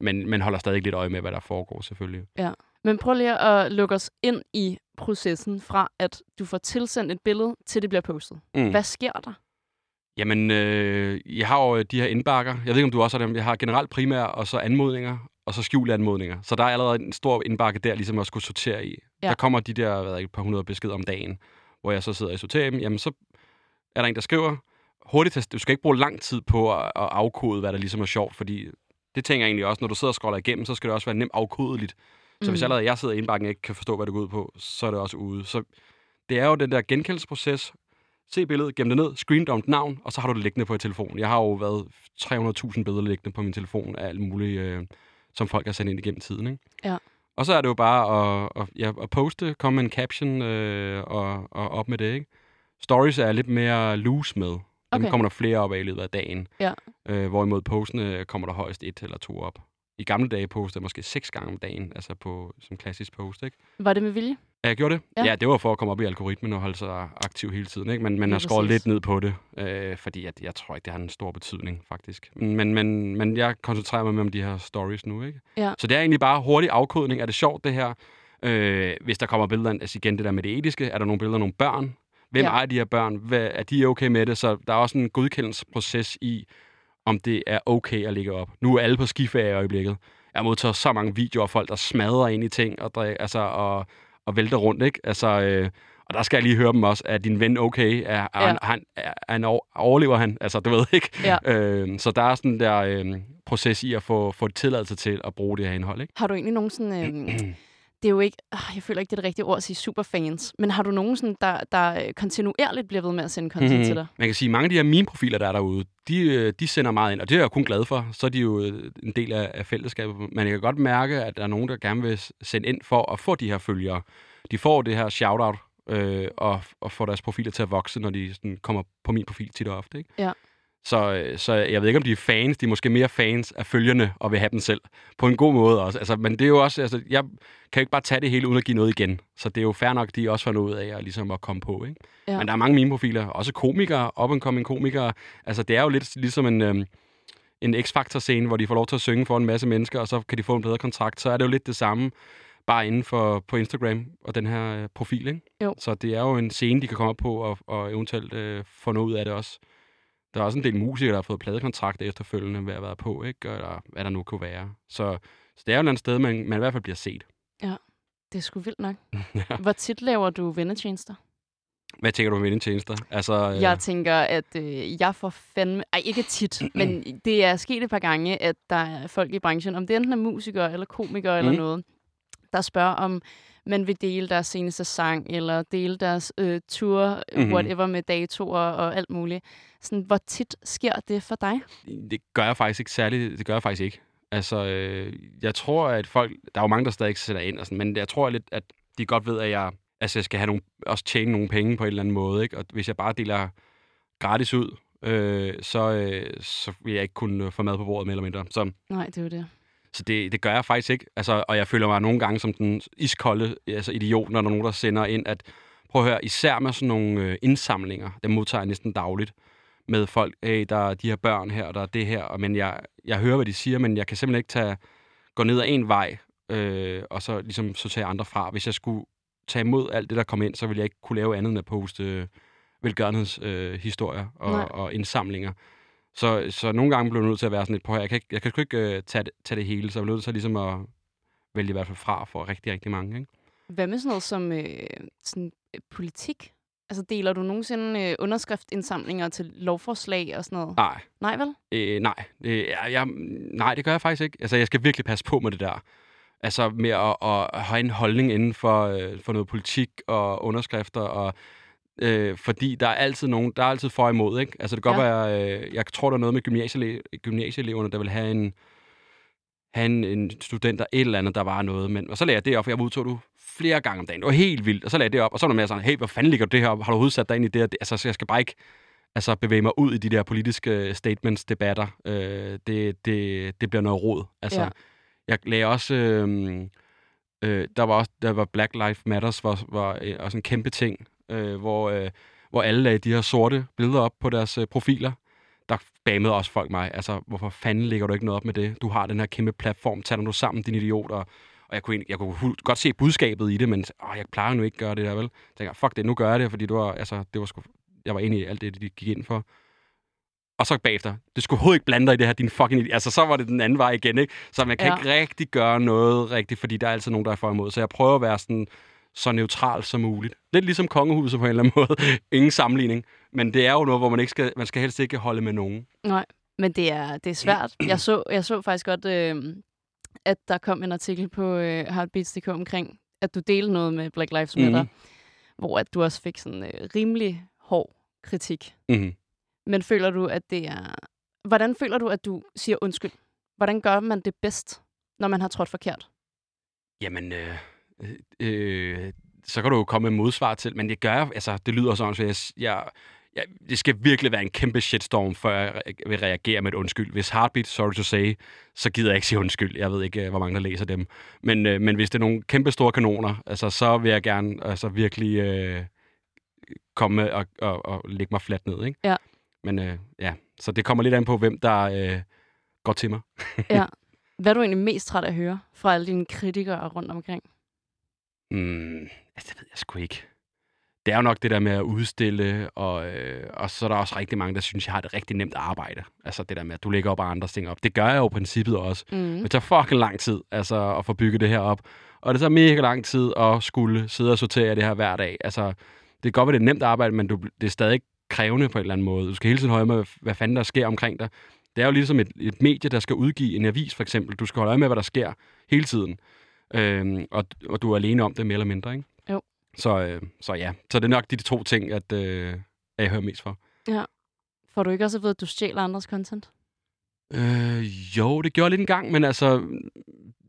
men, men holder stadig lidt øje med, hvad der foregår, selvfølgelig. Ja. Men prøv lige at lukke os ind i processen fra, at du får tilsendt et billede, til det bliver postet. Mm. Hvad sker der? Jamen, øh, jeg har jo de her indbakker. Jeg ved ikke, om du også har dem. Jeg har generelt primær, og så anmodninger, og så skjulte anmodninger. Så der er allerede en stor indbakke der, ligesom at skulle sortere i. Ja. Der kommer de der, hvad ved jeg, et par hundrede beskeder om dagen, hvor jeg så sidder og sorterer dem. Jamen, så er der en, der skriver, hurtigt, test- du skal ikke bruge lang tid på at, at afkode, hvad der ligesom er sjovt, fordi det tænker jeg egentlig også, når du sidder og scroller igennem, så skal det også være nemt afkodeligt. Så Mm. hvis allerede jeg sidder i indbakken og ikke kan forstå, hvad det går ud på, så er det også ude. Så det er jo den der genkendelsesproces. Se billedet, gem det ned, screen dump navn, og så har du det liggende på telefonen. Jeg har jo været 300.000 billeder liggende på min telefon af alt muligt, øh, som folk har sendt ind igennem tiden. Ikke? Ja. Og så er det jo bare at, at, ja, at poste, komme med en caption øh, og, og op med det. Ikke? Stories er lidt mere loose med. Dem Okay. kommer der flere op af i løbet af dagen. Ja. Øh, hvorimod postene kommer der højst et eller to op. I gamle dage postede jeg måske seks gange om dagen, altså på, som klassisk post. Ikke? Var det med vilje? Ja, jeg gjorde det. Ja. Ja. ja, det var for at komme op i algoritmen og holde sig aktiv hele tiden. Ikke? Men man Lige har skåret lidt ned på det, øh, fordi at, jeg tror ikke, det har en stor betydning, faktisk. Men, men, men jeg koncentrerer mig med om de her stories nu. Ikke? Ja. Så det er egentlig bare hurtig afkodning. Er det sjovt, det her? Øh, hvis der kommer billeder, altså igen det der med det etiske, er der nogle billeder af nogle børn? Hvem Ja. ja. ejer de her børn? Hvad, er de okay med det? Så der er også en godkendelsesproces i, om det er okay at lægge op. Nu er alle på skiferie i øjeblikket. Jeg har modtaget så mange videoer af folk, der smadrer ind i ting og, drik, altså, og, og vælter rundt. Ikke? Altså, øh, og der skal jeg lige høre dem også. Er din ven okay? Er, er, Ja. han, han, er, han over, overlever han? Altså, du ved ikke. Ja. Øh, så der er sådan der øh, proces i at få, få tilladelse til at bruge det her indhold. Ikke? Har du egentlig nogen sådan... Øh, det er jo ikke... Øh, jeg føler ikke, det er det rigtige ord at sige superfans. Men har du nogen, sådan, der, der øh, kontinuerligt bliver ved med at sende content Mhm. til dig? Man kan sige, at mange af de her meme-profiler, der er derude, de, øh, de sender meget ind, og det er jeg kun glad for. Så er de jo øh, en del af, af fællesskabet. Men jeg kan godt mærke, at der er nogen, der gerne vil sende ind for at få de her følgere. De får det her shout-out øh, og, og får deres profiler til at vokse, når de sådan, kommer på min profil tit og ofte. Ikke? Ja. Så, øh, så jeg ved ikke, om de er fans. De er måske mere fans af følgerne og vil have dem selv. På en god måde også. Altså, men det er jo også... Altså, jeg kan jo ikke bare tage det hele uden at give noget igen. Så det er jo fair nok, de også får noget ud af at, ligesom at komme på. Ikke? Ja. Men der er mange meme-profiler. Også komikere, up-and-coming komikere. Altså, det er jo lidt ligesom en... Øhm, en X-Factor-scene, hvor de får lov til at synge for en masse mennesker, og så kan de få en bedre kontrakt, så er det jo lidt det samme, bare inden for på Instagram og den her øh, profil. Ikke? Jo. Så det er jo en scene, de kan komme op på, og, og eventuelt øh, få noget ud af det også. Der er også en del musikere, der har fået pladekontrakt efterfølgende ved at være på, ikke? eller hvad der nu kunne være. Så, så det er jo et eller andet sted, man, man i hvert fald bliver set. Det er sgu vildt nok. Ja. Hvor tit laver du vennetjenester? Hvad tænker du med vindetjenester? Altså, øh, Jeg tænker, at øh, jeg får fandme... Ej, ikke tit, men det er sket et par gange, at der er folk i branchen, om det enten er musikere eller komikere eller Mhm. noget, der spørger om man vil dele deres seneste sang, eller dele deres øh, tour, mm-hmm. Mhm. whatever, med datoer og alt muligt. Sådan, hvor tit sker det for dig? det gør jeg faktisk ikke særligt. Det gør jeg faktisk ikke. Altså, øh, jeg tror, at folk... Der er jo mange, der stadig ikke sætter ind, og sådan, men jeg tror lidt, at de godt ved, at jeg, altså, jeg skal have nogle, også tjene nogle penge på en eller anden måde. Ikke? Og hvis jeg bare deler gratis ud, øh, så, øh, så vil jeg ikke kunne øh, få mad på bordet, mere eller mindre. Så, Nej, det er jo det. Så det, det gør jeg faktisk ikke. Altså, og jeg føler mig nogle gange som den iskolde altså idiot, når der er nogen, der sender ind, at prøv at høre, især med sådan nogle øh, indsamlinger, dem modtager jeg næsten dagligt, med folk, hey, der er de her børn her, og der er det her, og, men jeg, jeg hører, hvad de siger, men jeg kan simpelthen ikke tage, gå ned ad en vej, øh, og så ligesom sortere andre fra. Hvis jeg skulle tage imod alt det, der kom ind, så ville jeg ikke kunne lave andet end at poste øh, velgørenhedshistorier øh, historier og, Nej. og indsamlinger. Så, så nogle gange blev jeg nødt til at være sådan lidt på her. Jeg kan, ikke, jeg kan sgu ikke øh, tage, det, tage det hele, så jeg blev nødt til ligesom at vælge i hvert fald fra for rigtig, rigtig mange. Ikke? Hvad med sådan noget som øh, sådan, øh, politik? Altså, deler du nogensinde øh, underskriftindsamlinger til lovforslag og sådan noget? Nej. Nej, vel? Øh, nej. Øh, jeg, jeg, nej, det gør jeg faktisk ikke. Altså, jeg skal virkelig passe på med det der. Altså, med at, at have en holdning inden for, øh, for noget politik og underskrifter, og, øh, fordi der er altid nogen, der er altid for og imod, ikke? Altså, det kan godt Ja. være, øh, jeg tror, der er noget med gymnasiele, gymnasieeleverne, der vil have en, have en, en student, der et eller andet, der var noget, men, og så lagde jeg det op, for jeg modtog du flere gange om dagen. Det var helt vildt. Og så lagde jeg det op, og så var der mere sådan, hey, hvad fanden ligger du det her op? Har du overhovedet sat dig ind i det her? Altså, så jeg skal bare ikke altså, bevæge mig ud i de der politiske statements, debatter. Øh, det, det, det bliver noget rod. Altså, Ja. ja. jeg lagde også... Øh, øh, der var også der var Black Lives Matters var, var øh, også en kæmpe ting, øh, hvor, øh, hvor alle lagde de her sorte billeder op på deres øh, profiler. Der bamede også folk mig. Altså, hvorfor fanden lægger du ikke noget op med det? Du har den her kæmpe platform. Tag dig nu sammen, din idiot. Og, og jeg kunne, jeg kunne godt se budskabet i det, men åh, jeg plejer nu ikke at gøre det der, vel? Jeg tænker, fuck det, nu gør jeg det, fordi det var, altså, det var sgu, jeg var enig i alt det, de gik ind for. Og så bagefter, det skulle overhovedet ikke blande dig i det her, din fucking. Altså, så var det den anden vej igen, ikke? Så man kan ja. ikke rigtig gøre noget rigtigt, fordi der er altid nogen, der er for imod. Så jeg prøver at være sådan, så neutral som muligt. Lidt ligesom kongehuset på en eller anden måde. Ingen sammenligning. Men det er jo noget, hvor man ikke skal, man skal helst ikke holde med nogen. Nej, men det er, det er svært. Jeg så, jeg så faktisk godt, øh, at der kom en artikel på øh, Heartbeats.dk omkring, at du delte noget med Black Lives Matter, Mhm. hvor at du også fik sådan øh, rimelig hård kritik. Mm-hmm. Men føler du, at det er... Hvordan føler du, at du siger undskyld? Hvordan gør man det bedst, når man har trådt forkert? Jamen, øh, øh, så kan du jo komme med modsvar til, men det gør altså, det lyder sådan, så jeg, jeg, jeg, det skal virkelig være en kæmpe shitstorm, før jeg vil reagere med et undskyld. Hvis Heartbeat, sorry to say, så gider jeg ikke sige undskyld. Jeg ved ikke, øh, hvor mange der læser dem. Men, øh, men hvis det er nogle kæmpe store kanoner, altså, så vil jeg gerne altså, virkelig øh, komme og, og, og lægge mig fladt ned. Ikke? Ja. Men øh, ja, så det kommer lidt an på, hvem der øh, går til mig. ja. Hvad er du egentlig mest træt af at høre fra alle dine kritikere rundt omkring? Mm, altså, det ved jeg sgu ikke. Det er jo nok det der med at udstille, og, øh, og så er der også rigtig mange, der synes, jeg har et rigtig nemt arbejde. Altså det der med, at du lægger op og andres ting op. Det gør jeg jo i princippet også. Mm. Men det tager fucking lang tid altså, at få bygget det her op. Og det tager mega lang tid at skulle sidde og sortere det her hver dag. Altså, det kan godt være, det er nemt arbejde, men du, det er stadig krævende på en eller anden måde. Du skal hele tiden holde med, hvad fanden der sker omkring dig. Det er jo ligesom et, et medie, der skal udgive en avis, for eksempel. Du skal holde øje med, hvad der sker hele tiden. Øhm, og, og du er alene om det, mere eller mindre, ikke? Jo. Så, øh, så ja, så det er nok de to ting, at, øh, at jeg hører mest for. Ja. Får du ikke også at vide, at du stjæler andres content? Øh, jo, det gjorde jeg lidt en gang, men altså,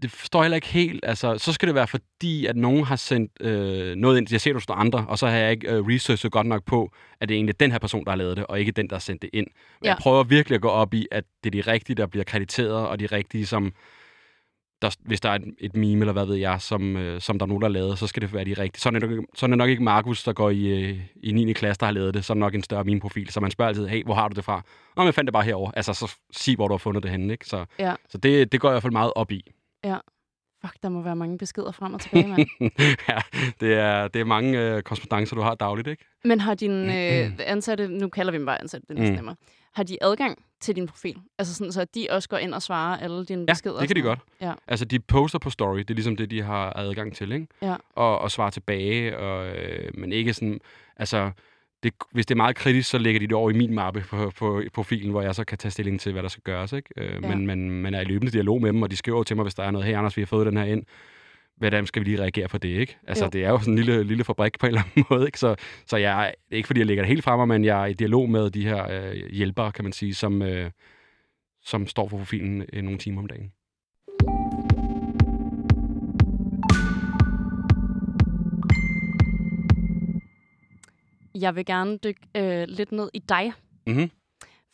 det forstår jeg heller ikke helt. Altså, så skal det være fordi, at nogen har sendt øh, noget ind, jeg ser hos nogle andre, og så har jeg ikke øh, researchet godt nok på, at det er egentlig den her person, der har lavet det, og ikke den, der har sendt det ind. Men Ja. jeg prøver virkelig at gå op i, at det er de rigtige, der bliver krediteret, og de rigtige, som... Der, hvis der er et, et meme, eller hvad ved jeg, som, øh, som der er nogen, der har lavet, så skal det være de rigtige. Sådan er det, nok- sådan er nok ikke Markus, der går i, øh, i 9. klasse, der har lavet det. Så er nok en større meme-profil. Så man spørger altid, hey, hvor har du det fra? Nå, men jeg fandt det bare herover. Altså, så sig, hvor du har fundet det henne, ikke? Så, Ja. så det, det går jeg i hvert fald meget op i. Ja. Fuck, der må være mange beskeder frem og tilbage, mand. ja, det er, det er mange øh, korrespondencer, du har dagligt, ikke? Men har dine øh, ansatte, nu kalder vi dem bare ansatte, det næsten Mm. nemmere, har de adgang til din profil? Altså sådan, så de også går ind og svarer alle dine Ja, beskeder? det kan de godt. Ja. Altså, de poster på story. Det er ligesom det, de har adgang til, ikke? Ja. Og, og svarer tilbage, og, øh, men ikke sådan... Altså, det, hvis det er meget kritisk, så lægger de det over i min mappe på, på profilen, hvor jeg så kan tage stilling til, hvad der skal gøres, ikke? Øh, Ja. men, men man er i løbende dialog med dem, og de skriver til mig, hvis der er noget, hey Anders, vi har fået den her ind. Hvordan skal vi lige reagere på det, ikke? Altså, Jo. det er jo sådan en lille, lille fabrik på en eller anden måde, ikke? Så, så jeg er, er ikke fordi, jeg lægger det helt fremme, men jeg er i dialog med de her øh, hjælpere, kan man sige, som, øh, som står for profilen øh, nogle timer om dagen. Jeg vil gerne dykke øh, lidt ned i dig. Mhm.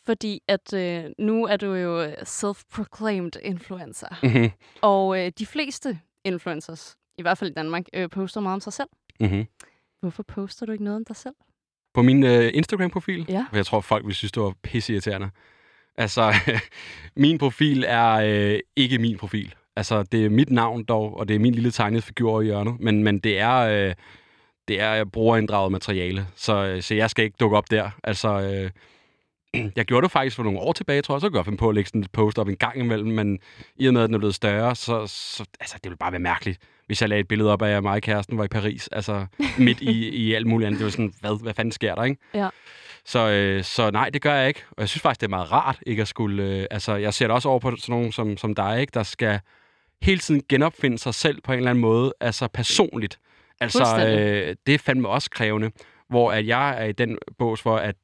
fordi at øh, nu er du jo self-proclaimed influencer. Mhm. Og øh, de fleste influencers, i hvert fald i Danmark, øh, poster meget om sig selv. Mm-hmm. Hvorfor poster du ikke noget om dig selv? På min øh, Instagram-profil? Ja. For jeg tror, folk vil synes, det var pisseirriterende. Altså, min profil er øh, ikke min profil. Altså, det er mit navn dog, og det er min lille tegnede figur i hjørnet. Men, men det er... Øh, det er brugerinddraget materiale, så, øh, så jeg skal ikke dukke op der. Altså, øh, jeg gjorde det faktisk for nogle år tilbage, tror jeg, så kunne jeg på at lægge sådan et post op en gang imellem, men i og med, at den er blevet større, så, så altså, det ville bare være mærkeligt, hvis jeg lagde et billede op af, at mig og kæresten var i Paris, altså midt i, i alt muligt andet. Det var sådan, hvad, hvad fanden sker der, ikke? Ja. Så, øh, så nej, det gør jeg ikke. Og jeg synes faktisk, det er meget rart, ikke at skulle... Øh, altså, jeg ser det også over på sådan nogen som, som dig, ikke? Der skal hele tiden genopfinde sig selv på en eller anden måde, altså personligt. Altså, øh, det er fandme også krævende, hvor at jeg er i den bås for, at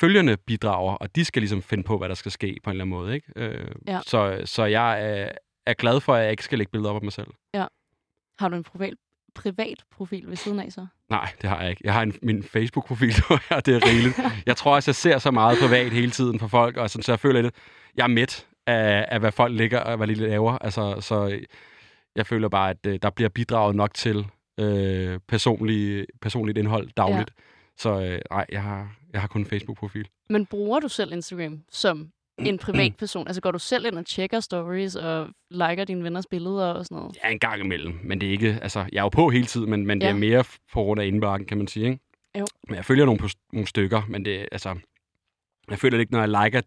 følgerne bidrager, og de skal ligesom finde på, hvad der skal ske på en eller anden måde. Ikke? Øh, Ja. så, så jeg er, er glad for, at jeg ikke skal lægge billeder op af mig selv. Har du en privat, privat profil ved siden af så? Nej, det har jeg ikke. Jeg har en, min Facebook-profil, og det er rigeligt. Jeg tror også, jeg ser så meget privat hele tiden for folk, og sådan, så jeg føler lidt, jeg er mæt af, af, hvad folk ligger og hvad de laver. Altså, så jeg føler bare, at øh, der bliver bidraget nok til øh, personlig, personligt indhold dagligt. Ja. Så øh, nej, jeg har, jeg har kun en Facebook-profil. Men bruger du selv Instagram som en privat person? Altså går du selv ind og tjekker stories og liker dine venners billeder og sådan noget? Ja, en gang imellem, men det er ikke... Altså, jeg er jo på hele tiden, men, men det Ja. er mere på grund af indbakken, kan man sige, ikke? Jo. Men jeg følger nogle, pos- nogle stykker, men det altså... Jeg føler ikke, når jeg liker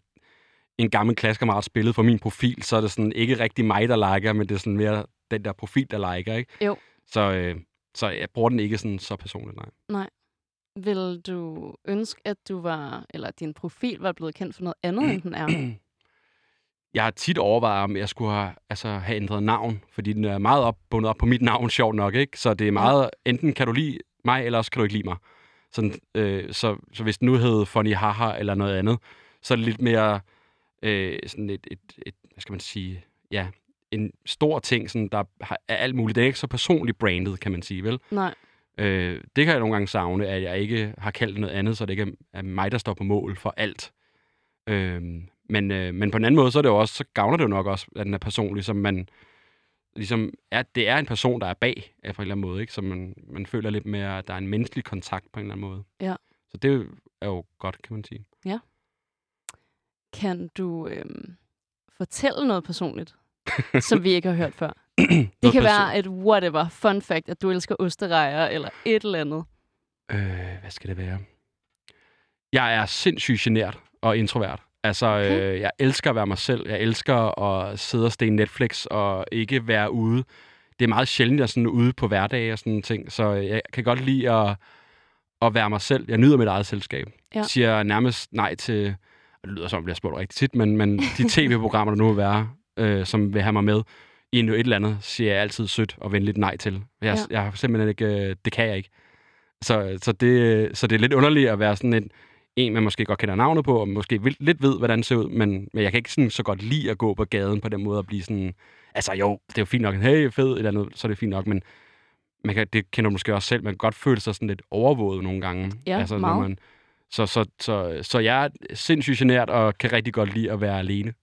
en gammel klassekammerats billede fra min profil, så er det sådan ikke rigtig mig, der liker, men det er sådan mere den der profil, der liker, ikke? Jo. Så, øh, så jeg bruger den ikke sådan så personligt, nej. Nej. Vil du ønske, at du var, eller din profil var blevet kendt for noget andet, end den er? Jeg har tit overvejet, om jeg skulle have, altså, have ændret navn, fordi den er meget op, bundet op på mit navn, sjovt nok, ikke? Så det er meget, enten kan du lide mig, eller også kan du ikke lide mig. Sådan, øh, så, så hvis den nu hed Funny Haha eller noget andet, så er det lidt mere øh, sådan et, et, et, hvad skal man sige, ja, en stor ting, sådan, der er alt muligt. Det er ikke så personligt brandet, kan man sige, vel? Nej. Øh, det kan jeg nogle gange savne, at jeg ikke har kaldt noget andet, så det ikke er, mig, der står på mål for alt. Øh, men, øh, men på en anden måde, så, er det jo også, så gavner det jo nok også, at den er personlig, som man ligesom er, det er en person, der er bag, af på en eller anden måde, ikke? Så man, man føler lidt mere, at der er en menneskelig kontakt på en eller anden måde. Ja. Så det er jo godt, kan man sige. Ja. Kan du øhm, fortælle noget personligt, som vi ikke har hørt før? Det kan være et whatever, fun fact, at du elsker osterejer, eller et eller andet. Øh, hvad skal det være? Jeg er sindssygt genert og introvert. Altså, okay. øh, jeg elsker at være mig selv. Jeg elsker at sidde og stene Netflix og ikke være ude. Det er meget sjældent, jeg er sådan ude på hverdag og sådan ting, så jeg kan godt lide at, at være mig selv. Jeg nyder mit eget selskab. Ja. Siger nærmest nej til, det lyder som, om jeg bliver spurgt rigtig tit, men, men de tv-programmer, der nu vil være, øh, som vil have mig med, i en- et eller andet, siger jeg altid sødt og venligt nej til. Jeg, Ja. jeg har simpelthen ikke, øh, det kan jeg ikke. Så, så, det, så det er lidt underligt at være sådan en, en, man måske godt kender navnet på, og måske vil, lidt ved, hvordan det ser ud, men, men jeg kan ikke sådan så godt lide at gå på gaden på den måde og blive sådan... Altså jo, det er jo fint nok, hey, fed, eller noget, så er det fint nok, men man kan, det kender du måske også selv, man kan godt føle sig sådan lidt overvåget nogle gange. Ja, altså, meget. man, så, så, så, så jeg er sindssygt genert og kan rigtig godt lide at være alene.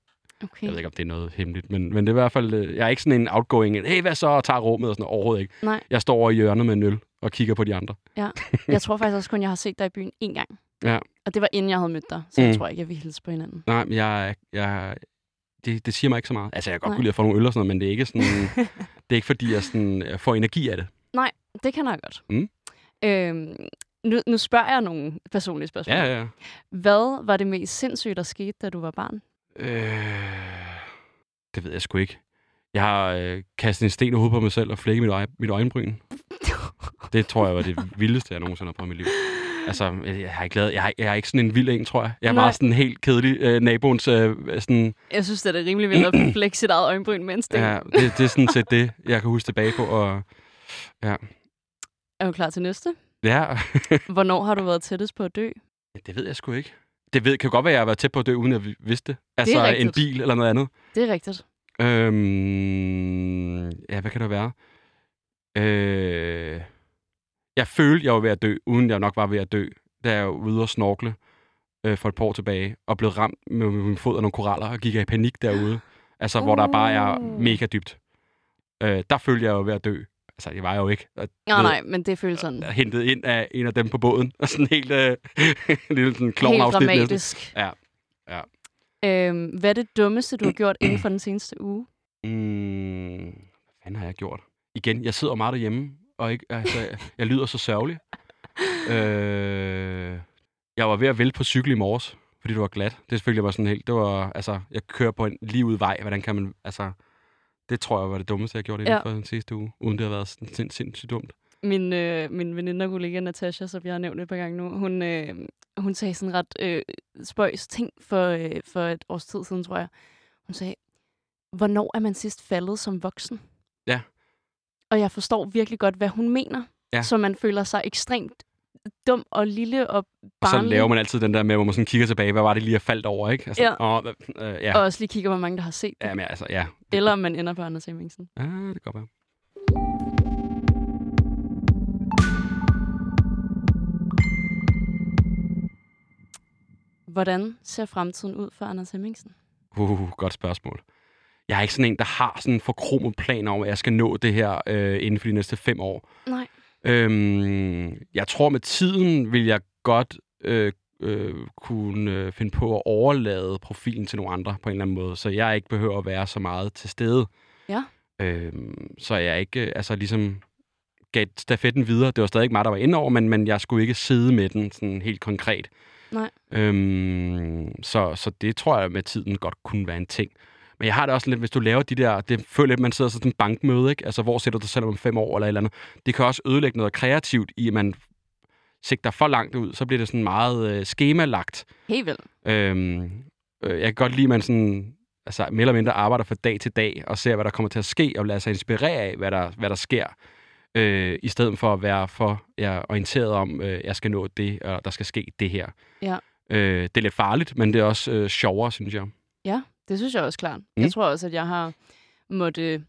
Okay. Jeg ved ikke, om det er noget hemmeligt, men, men det er i hvert fald... øh, Jeg er ikke sådan en outgoing, hey, hvad så, og tager rummet og sådan overhovedet ikke. Nej. Jeg står over i hjørnet med en øl og kigger på de andre. Ja. Jeg tror faktisk også kun, jeg har set dig i byen én gang. Ja. Og det var inden jeg havde mødt dig, så jeg Mm. tror ikke, jeg vil hilse på hinanden. Nej, men jeg, jeg, det, det siger mig ikke så meget. Altså, jeg kan godt Nej. kunne lide at få nogle øl og sådan noget, men det er ikke sådan, det er ikke fordi, jeg sådan, jeg får energi af det. Nej, det kan jeg godt. Mm. Øhm, nu, nu spørger jeg nogle personlige spørgsmål. Ja, ja. Hvad var det mest sindssygt, der skete, da du var barn? Øh, det ved jeg sgu ikke. Jeg har øh, kastet en sten i hovedet på mig selv og flækket mit, øje, mit øjenbryn. Det tror jeg var det vildeste, jeg nogensinde har prøvet i mit liv. Altså, jeg, har ikke lavet, jeg, har, jeg er ikke sådan en vild en, tror jeg. Jeg er Nej. bare sådan en helt kedelig øh, naboens øh, sådan... Jeg synes, det er rimelig vildt at flække sit eget øjenbryn med en sten. Ja, det, det er sådan set det, jeg kan huske tilbage på. Og, ja. Er du klar til næste? ja, Hvornår har du været tættest på at dø? det ved jeg sgu ikke. Det ved, kan godt være, at jeg har været tæt på at dø, uden at jeg vidste det. Altså en rigtigt. bil eller noget andet. Det er rigtigt. Øhm, ja, hvad kan det være? Øh, jeg følte, jeg var ved at dø, uden jeg nok var ved at dø, da jeg var ude og snorkle. øh, for et par år tilbage, og blev ramt med, min fod af nogle koraller, og gik jeg i panik derude. Altså, uh. hvor der bare er mega dybt. Øh, der følte jeg jo ved at dø. Altså, det var jeg jo ikke. Og, nej, nej, men det føles sådan. Jeg hentet ind af en af dem på båden, og sådan helt øh, lille sådan Helt dramatisk. Ja. ja. Øhm, hvad er det dummeste, du har gjort inden for den seneste uge? Mm, hvad fanden har jeg gjort? Igen, jeg sidder meget derhjemme, og ikke, altså, jeg lyder så sørgelig. øh, jeg var ved at vælte på cykel i morges, fordi det var glat. Det selvfølgelig var sådan helt, det var, altså, jeg kører på en lige ud vej, hvordan kan man, altså, det tror jeg var det dummeste, jeg gjorde inden Ja. for den sidste uge, uden det har været sådan sind, sindssygt dumt. Min, øh, min veninde og kollega Natasha, som jeg har nævnt et par gange nu, hun, øh, hun sagde sådan ret øh, spøjs ting for, øh, for et års tid siden, tror jeg. Hun sagde, hvornår er man sidst faldet som voksen? Ja. Og jeg forstår virkelig godt, hvad hun mener. Ja. Så man føler sig ekstremt dum og lille og Og så barnlig. laver man altid den der med, hvor man sådan kigger tilbage, hvad var det lige, jeg faldt over, ikke? Altså, Ja. Hvad- øh, ja. Og også lige kigger, hvor mange der har set det. ja, men altså, ja. Eller om man ender på Anders Hemmingsen. Ja, det kan godt være. Hvordan ser fremtiden ud for Anders Hemmingsen? Uh, godt spørgsmål. Jeg er ikke sådan en, der har sådan en forkromet plan om, at jeg skal nå det her øh, inden for de næste fem år. Nej. Øhm, jeg tror, med tiden vil jeg godt øh, øh, kunne øh, finde på at overlade profilen til nogle andre på en eller anden måde, så jeg ikke behøver at være så meget til stede. Ja. Øhm, så jeg ikke øh, altså ligesom gav stafetten videre. Det var stadig ikke mig, der var inde over, men, men jeg skulle ikke sidde med den sådan helt konkret. Nej. Øhm, så, så det tror jeg med tiden godt kunne være en ting. Men jeg har det også lidt, hvis du laver de der, det føler lidt, man sidder sådan en bankmøde, ikke? Altså, hvor sætter du dig selv om fem år eller et eller andet. Det kan også ødelægge noget kreativt i, at man sigter for langt ud, så bliver det sådan meget øh, skemalagt. Helt vildt. Øhm, øh, jeg kan godt lide, at man sådan, altså, mere eller mindre arbejder fra dag til dag, og ser, hvad der kommer til at ske, og lader sig inspirere af, hvad der, hvad der sker, øh, i stedet for at være for ja, orienteret om, øh, jeg skal nå det, og der skal ske det her. Ja. Øh, det er lidt farligt, men det er også øh, sjovere, synes jeg. Ja, det synes jeg også klart. Mm. Jeg tror også, at jeg har måtte,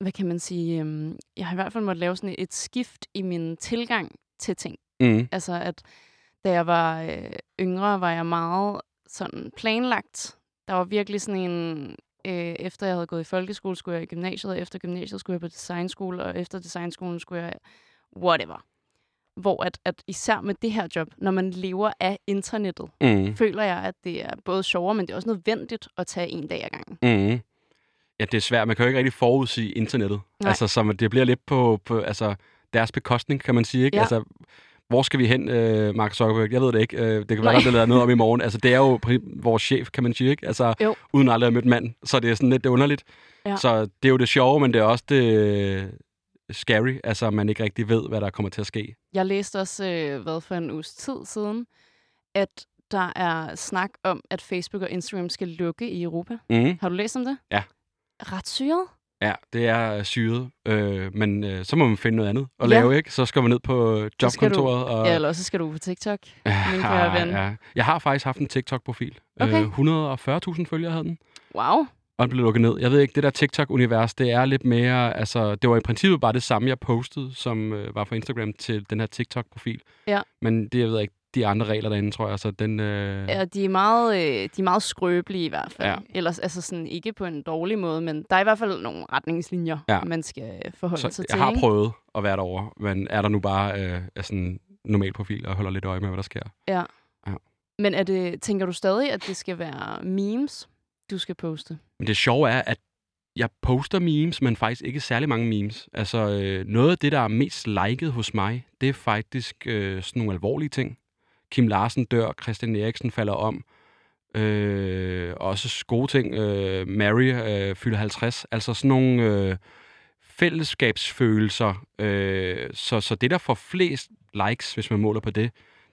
hvad kan man sige, øhm, jeg har i hvert fald måtte lave sådan et skift i min tilgang til ting. Mm. Altså, at da jeg var øh, yngre, var jeg meget sådan planlagt. Der var virkelig sådan en, øh, efter jeg havde gået i folkeskole, skulle jeg i gymnasiet, og efter gymnasiet skulle jeg på designskole, og efter designskolen skulle jeg whatever. Hvor at, at især med det her job, når man lever af internettet, Mm. føler jeg, at det er både sjovere, men det er også nødvendigt at tage en dag ad gangen. Mm. Ja, det er svært. Man kan jo ikke rigtig forudsige internettet. Nej. Altså, så det bliver lidt på, på altså, deres bekostning, kan man sige. Ikke? Ja. Altså, hvor skal vi hen, øh, Mark Zuckerberg? Jeg ved det ikke. Øh, det kan være, Nej. der bliver lavet noget om i morgen. Altså, det er jo vores chef, kan man sige. Ikke? Altså, Jo. uden aldrig at have mødt mand. Så det er sådan lidt det er underligt. Ja. Så det er jo det sjove, men det er også det scary. Altså, man ikke rigtig ved, hvad der kommer til at ske. Jeg læste også, øh, hvad for en uges tid siden, at der er snak om, at Facebook og Instagram skal lukke i Europa. Mm. Har du læst om det? Ja. Ret syret. Ja, det er syret. Øh, men øh, så må man finde noget andet at Ja. lave, ikke? Så skal man ned på Så skal jobkontoret. og... Ja, eller også skal du på TikTok, min kære ven. ja. Jeg har faktisk haft en TikTok-profil. Okay. Øh, 140.000 følgere havde den, Wow. Og den blev lukket ned. Jeg ved ikke, det der TikTok-univers, det er lidt mere... Altså, det var i princippet bare det samme, jeg postede, som øh, var fra Instagram til den her TikTok-profil. Ja. Men det, jeg ved ikke, de andre regler derinde, tror jeg, så den... Øh... Ja, de er meget, øh, de er meget skrøbelige i hvert fald. Ja. Ellers altså sådan ikke på en dårlig måde, men der er i hvert fald nogle retningslinjer, Ja. man skal forholde Så sig jeg til. har ikke? prøvet at være derovre, men er der nu bare øh, sådan normal profil og holder lidt øje med, hvad der sker. Ja. Ja. Men er det, tænker du stadig, at det skal være memes, du skal poste? Men det sjove er, at jeg poster memes, men faktisk ikke særlig mange memes. Altså, øh, noget af det, der er mest liket hos mig, det er faktisk øh, sådan nogle alvorlige ting. Kim Larsen dør, Christian Eriksen falder om. Øh, også gode ting. Øh, Mary øh, fylder 50. Altså sådan nogle øh, fællesskabsfølelser. Øh, så, så det, der får flest likes, hvis man måler på det,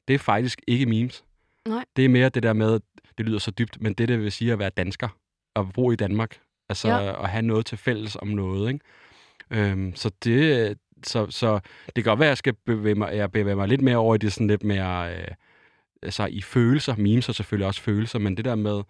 det er faktisk ikke memes. Nej. Det er mere det der med, det lyder så dybt, men det, det vil sige at være dansker og bo i Danmark. Altså Ja. at have noget til fælles om noget, ikke? Øhm, så det, så, så det kan godt være, at jeg skal bevæge mig, jeg bevæger mig lidt mere over i det sådan lidt mere, øh, altså i følelser, memes er selvfølgelig også følelser, men det der med,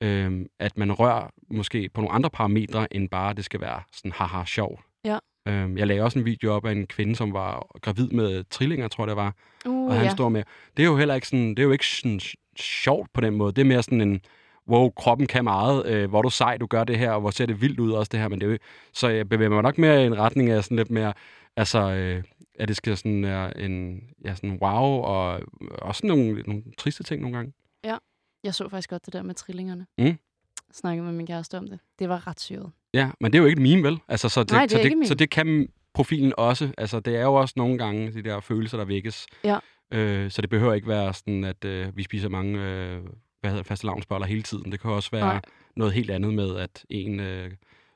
øh, at man rører måske på nogle andre parametre, end bare, det skal være sådan haha sjov. Ja. Øhm, jeg lagde også en video op af en kvinde, som var gravid med trillinger, tror jeg det var. Uh, og han ja. står med. Det er jo heller ikke sådan, det er jo ikke sådan sjovt på den måde. Det er mere sådan en, wow, kroppen kan meget, øh, hvor du sej, du gør det her, og hvor ser det vildt ud også det her, men det er jo, så jeg bevæger mig nok mere i en retning af sådan lidt mere, altså, øh, at det skal sådan være en, ja, sådan wow, og også nogle, nogle triste ting nogle gange. Ja, jeg så faktisk godt det der med trillingerne. Mm. Snakkede med min kæreste om det. Det var ret syret. Ja, men det er jo ikke et meme, vel? Altså, så, det, Nej, det så, det, så det kan profilen også. Altså, det er jo også nogle gange de der følelser, der vækkes. Ja. Øh, så det behøver ikke være sådan, at øh, vi spiser mange øh, hvad hedder, faste lavnsboller hele tiden. Det kan også være Nej. noget helt andet med, at en øh,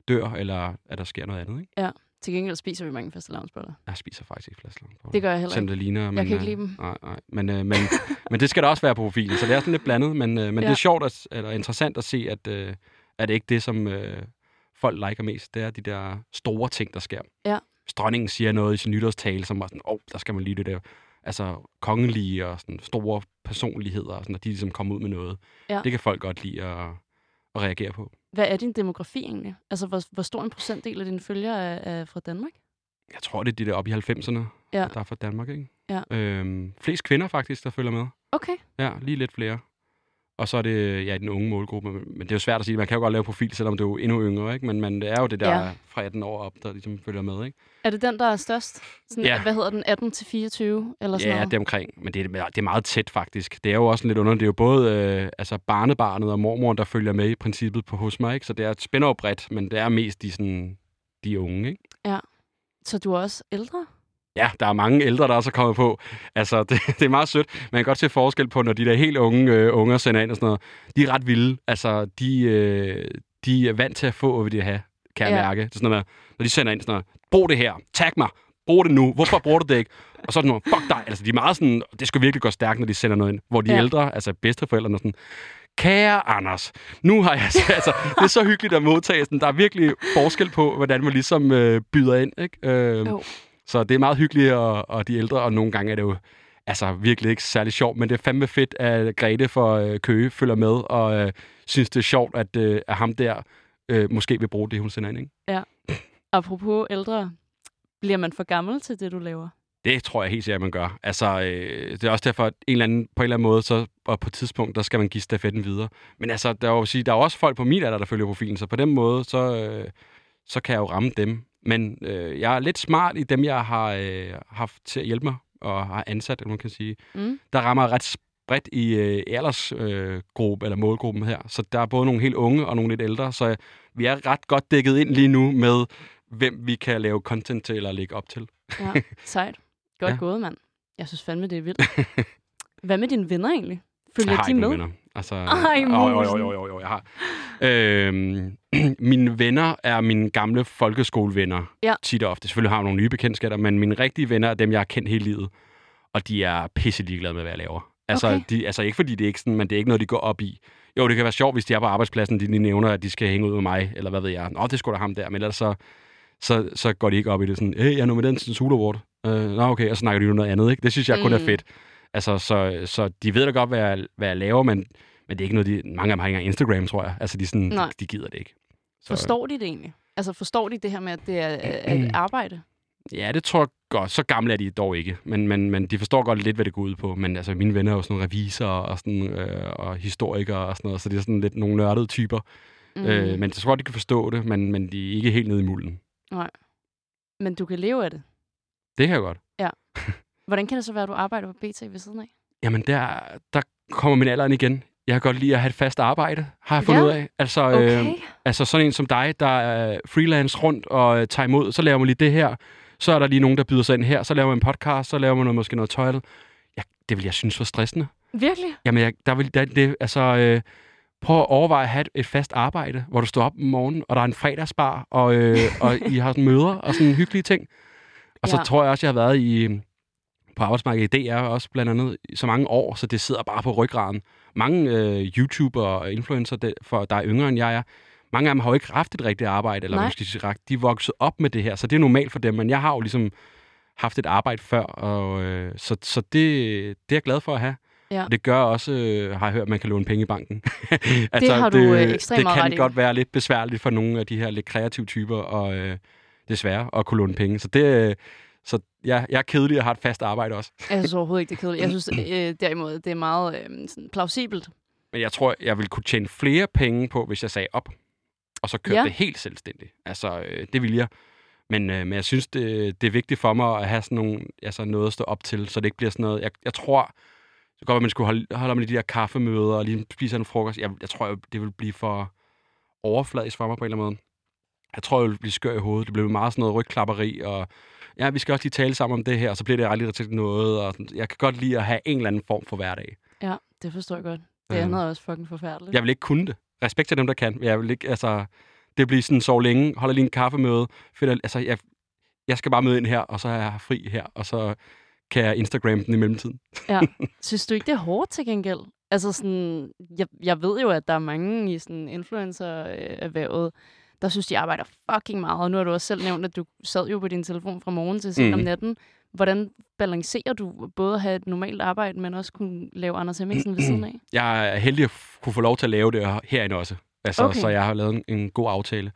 dør, eller at der sker noget andet. Ikke? Ja, til gengæld spiser vi mange faste lavnsboller. Jeg spiser faktisk ikke faste lavnsboller. Det gør jeg heller ikke. Semmeliner, men, Jeg kan ikke øh, lide dem. Nej, nej. Men, øh, men, men det skal der også være på profilen, så det er sådan lidt blandet. Men, øh, men. Ja. det er sjovt at, eller interessant at se, at, øh, at det ikke det, som øh, folk liker mest. Det er de der store ting, der sker. Ja. Hvis dronningen siger noget i sin nytårstale, som var sådan, åh, oh, der skal man lige det der. Altså kongelige og sådan store personligheder, og sådan, at de ligesom kommer ud med noget. Ja. Det kan folk godt lide at, at reagere på. Hvad er din demografi egentlig? Altså, hvor, hvor stor en procentdel af dine følgere er, er fra Danmark? Jeg tror, det er de der oppe i 90'erne, Ja. der er fra Danmark, ikke? Ja. Øhm, flest kvinder faktisk, der følger med. Okay. Ja, lige lidt flere. Og så er det ja, i den unge målgruppe. Men det er jo svært at sige. Man kan jo godt lave profil, selvom du er endnu yngre. Ikke? Men, men det er jo det der Ja. ja. fra 18 år op, der ligesom følger med. Ikke? Er det den, der er størst? Sådan, Ja. Hvad hedder den? 18 til 24? Eller sådan Ja, noget? det omkring. Men det er, det er meget tæt faktisk. Det er jo også lidt under. Det er jo både øh, altså barnebarnet og mormoren, der følger med i princippet på hos mig. Ikke? Så det er spænder jo bredt, men det er mest de, sådan, de unge. Ikke? Ja. Så du er også ældre? Ja, der er mange ældre, der også er kommet på. Altså, det, det er meget sødt. Man kan godt se forskel på, når de der helt unge øh, unger sender ind og sådan noget. De er ret vilde. Altså, de, øh, de er vant til at få, hvad de vil have, kan jeg Ja. mærke. Det er sådan noget, når de sender ind sådan noget, brug det her, tag mig, brug det nu, hvorfor bruger du det ikke? Og så er det noget, fuck dig. Altså, de er meget sådan, det skal virkelig gå stærkt, når de sender noget ind. Hvor de Ja. ældre, altså bedsteforældrene, sådan, Kære Anders, nu har jeg... Altså, det er så hyggeligt at modtage. Sådan, der er virkelig forskel på, hvordan man ligesom øh, byder ind. Ikke? Øh, Jo. Så det er meget hyggeligt, og, og de ældre, og nogle gange er det jo altså, virkelig ikke særlig sjovt, men det er fandme fedt, at Grete for øh, Køge følger med, og øh, synes, det er sjovt, at, øh, at ham der øh, måske vil bruge det, hun sender ind. Ikke? Ja. Apropos ældre, bliver man for gammel til det, du laver? Det tror jeg helt sikkert, man gør. Altså, øh, det er også derfor, at en eller anden, på en eller anden måde, så, og på et tidspunkt, der skal man give stafetten videre. Men altså, der er jo, sige, der er også folk på min alder, der følger profilen, så på den måde, så, øh, så kan jeg jo ramme dem. Men øh, jeg er lidt smart i dem, jeg har øh, haft til at hjælpe mig, og har ansat, eller man kan sige. Mm. Der rammer ret bredt i øh, aldersgruppe, øh, eller målgruppen her. Så der er både nogle helt unge og nogle lidt ældre, så vi er ret godt dækket ind lige nu med, hvem vi kan lave content til eller lægge op til. Ja, sejt. Godt. Ja. gået, mand. Jeg synes fandme, det er vildt. Hvad med dine venner egentlig? Følger de med? venner. Altså, Ej, jo, jo, jo, jo, jo, jeg har. Øhm, mine venner er mine gamle folkeskolevenner. Ja. Tit og ofte. Selvfølgelig har jeg nogle nye bekendtskaber, men mine rigtige venner er dem, jeg har kendt hele livet. Og de er pisse ligeglade med, hvad jeg laver. Altså, Okay. de, altså ikke fordi det er ikke sådan, men det er ikke noget, de går op i. Jo, det kan være sjovt, hvis de er på arbejdspladsen, de lige nævner, at de skal hænge ud med mig, eller hvad ved jeg. Nå, det skulle da ham der, men ellers så, så, så går de ikke op i det sådan, hey, jeg er nummer den til Sula Award. Uh, nå, okay, og så snakker de jo noget andet, ikke? Det synes jeg kun er Mm. fedt. Altså, så, så de ved da godt, hvad jeg, hvad jeg laver, men, men det er ikke noget, de, mange af dem har ikke engang Instagram, tror jeg. Altså, de, sådan, de, de gider det ikke. Så, Forstår de det egentlig? Altså, forstår de det her med, at det er, et arbejde? Ja, det tror jeg godt. Så gamle er de dog ikke. Men, men, men de forstår godt lidt, hvad det går ud på. Men altså, mine venner er jo sådan nogle revisorer og, sådan, øh, og historikere og sådan noget, så det er sådan lidt nogle nørdede typer. Mm. Øh, men jeg tror godt, de kan forstå det, men, men de er ikke helt nede i mulden. Nej. Men du kan leve af det. Det kan jeg godt. Ja. Hvordan kan det så være, at du arbejder på BT ved siden af? Jamen, der, der kommer min alderen igen. Jeg kan godt lide at have et fast arbejde, har jeg fundet Ja. ud af. Altså, Okay. øh, altså sådan en som dig, der er freelance rundt og øh, tager imod, så laver man lige det her. Så er der lige nogen, der byder sig ind her. Så laver man en podcast, så laver man noget, måske noget tøj. Ja, det vil jeg synes var stressende. Virkelig? Jamen, jeg, der vil, der, det, altså, øh, prøv at overveje at have et, fast arbejde, hvor du står op om morgenen, og der er en fredagsbar, og, øh, og I har sådan møder og sådan hyggelige ting. Og så Ja. tror jeg også, jeg har været i, på arbejdsmarkedet i DR også blandt andet så mange år, så det sidder bare på ryggraden. Mange øh, YouTuber og influencer, det, for der er yngre end jeg er, mange af dem har jo ikke haft et rigtigt arbejde, eller Nej. måske sige de er vokset op med det her, så det er normalt for dem, men jeg har jo ligesom haft et arbejde før, og øh, så, så det, det er jeg glad for at have. Ja. Og det gør også, øh, har jeg hørt, at man kan låne penge i banken. har du, øh, ekstremt Det kan ret godt være lidt besværligt for nogle af de her lidt kreative typer, og øh, det desværre, at kunne låne penge. Så det, så ja, jeg er kedelig og har et fast arbejde også. Jeg synes overhovedet ikke, det er kedeligt. Jeg synes øh, derimod, det er meget øh, sådan plausibelt. Men jeg tror, jeg ville kunne tjene flere penge på, hvis jeg sagde op, og så kørte Ja. det helt selvstændigt. Altså, øh, det vil jeg. Men, øh, men jeg synes, det, det er vigtigt for mig at have sådan nogle, altså noget at stå op til, så det ikke bliver sådan noget... Jeg, jeg tror, det kan godt at man skulle holde, holde med de der kaffemøder og lige spise en frokost. Jeg, jeg tror, det vil blive for overfladisk for mig på en eller anden måde. Jeg tror, jeg vil blive skør i hovedet. Det bliver meget sådan noget rygklapperi, og ja, vi skal også lige tale sammen om det her, og så bliver det aldrig til noget. Og sådan. jeg kan godt lide at have en eller anden form for hverdag. Ja, det forstår jeg godt. Det Øhm. andet er også fucking forfærdeligt. Jeg vil ikke kunne det. Respekt til dem, der kan. Jeg vil ikke, altså, det bliver sådan sov længe, holder lige en kaffemøde, finder, altså, jeg, jeg skal bare møde ind her, og så er jeg fri her, og så kan jeg Instagram den i mellemtiden. Ja. Synes du ikke, det er hårdt til gengæld? Altså sådan, jeg, jeg ved jo, at der er mange i sådan influencer-erhvervet, der synes, de arbejder fucking meget. Og nu har du også selv nævnt, at du sad jo på din telefon fra morgen til sent mm. om Mhm. natten. Hvordan balancerer du både at have et normalt arbejde, men også kunne lave Anders Hemmingsen ved siden af? Jeg er heldig at kunne få lov til at lave det herinde også. Altså, Okay. Så jeg har lavet en, en god aftale.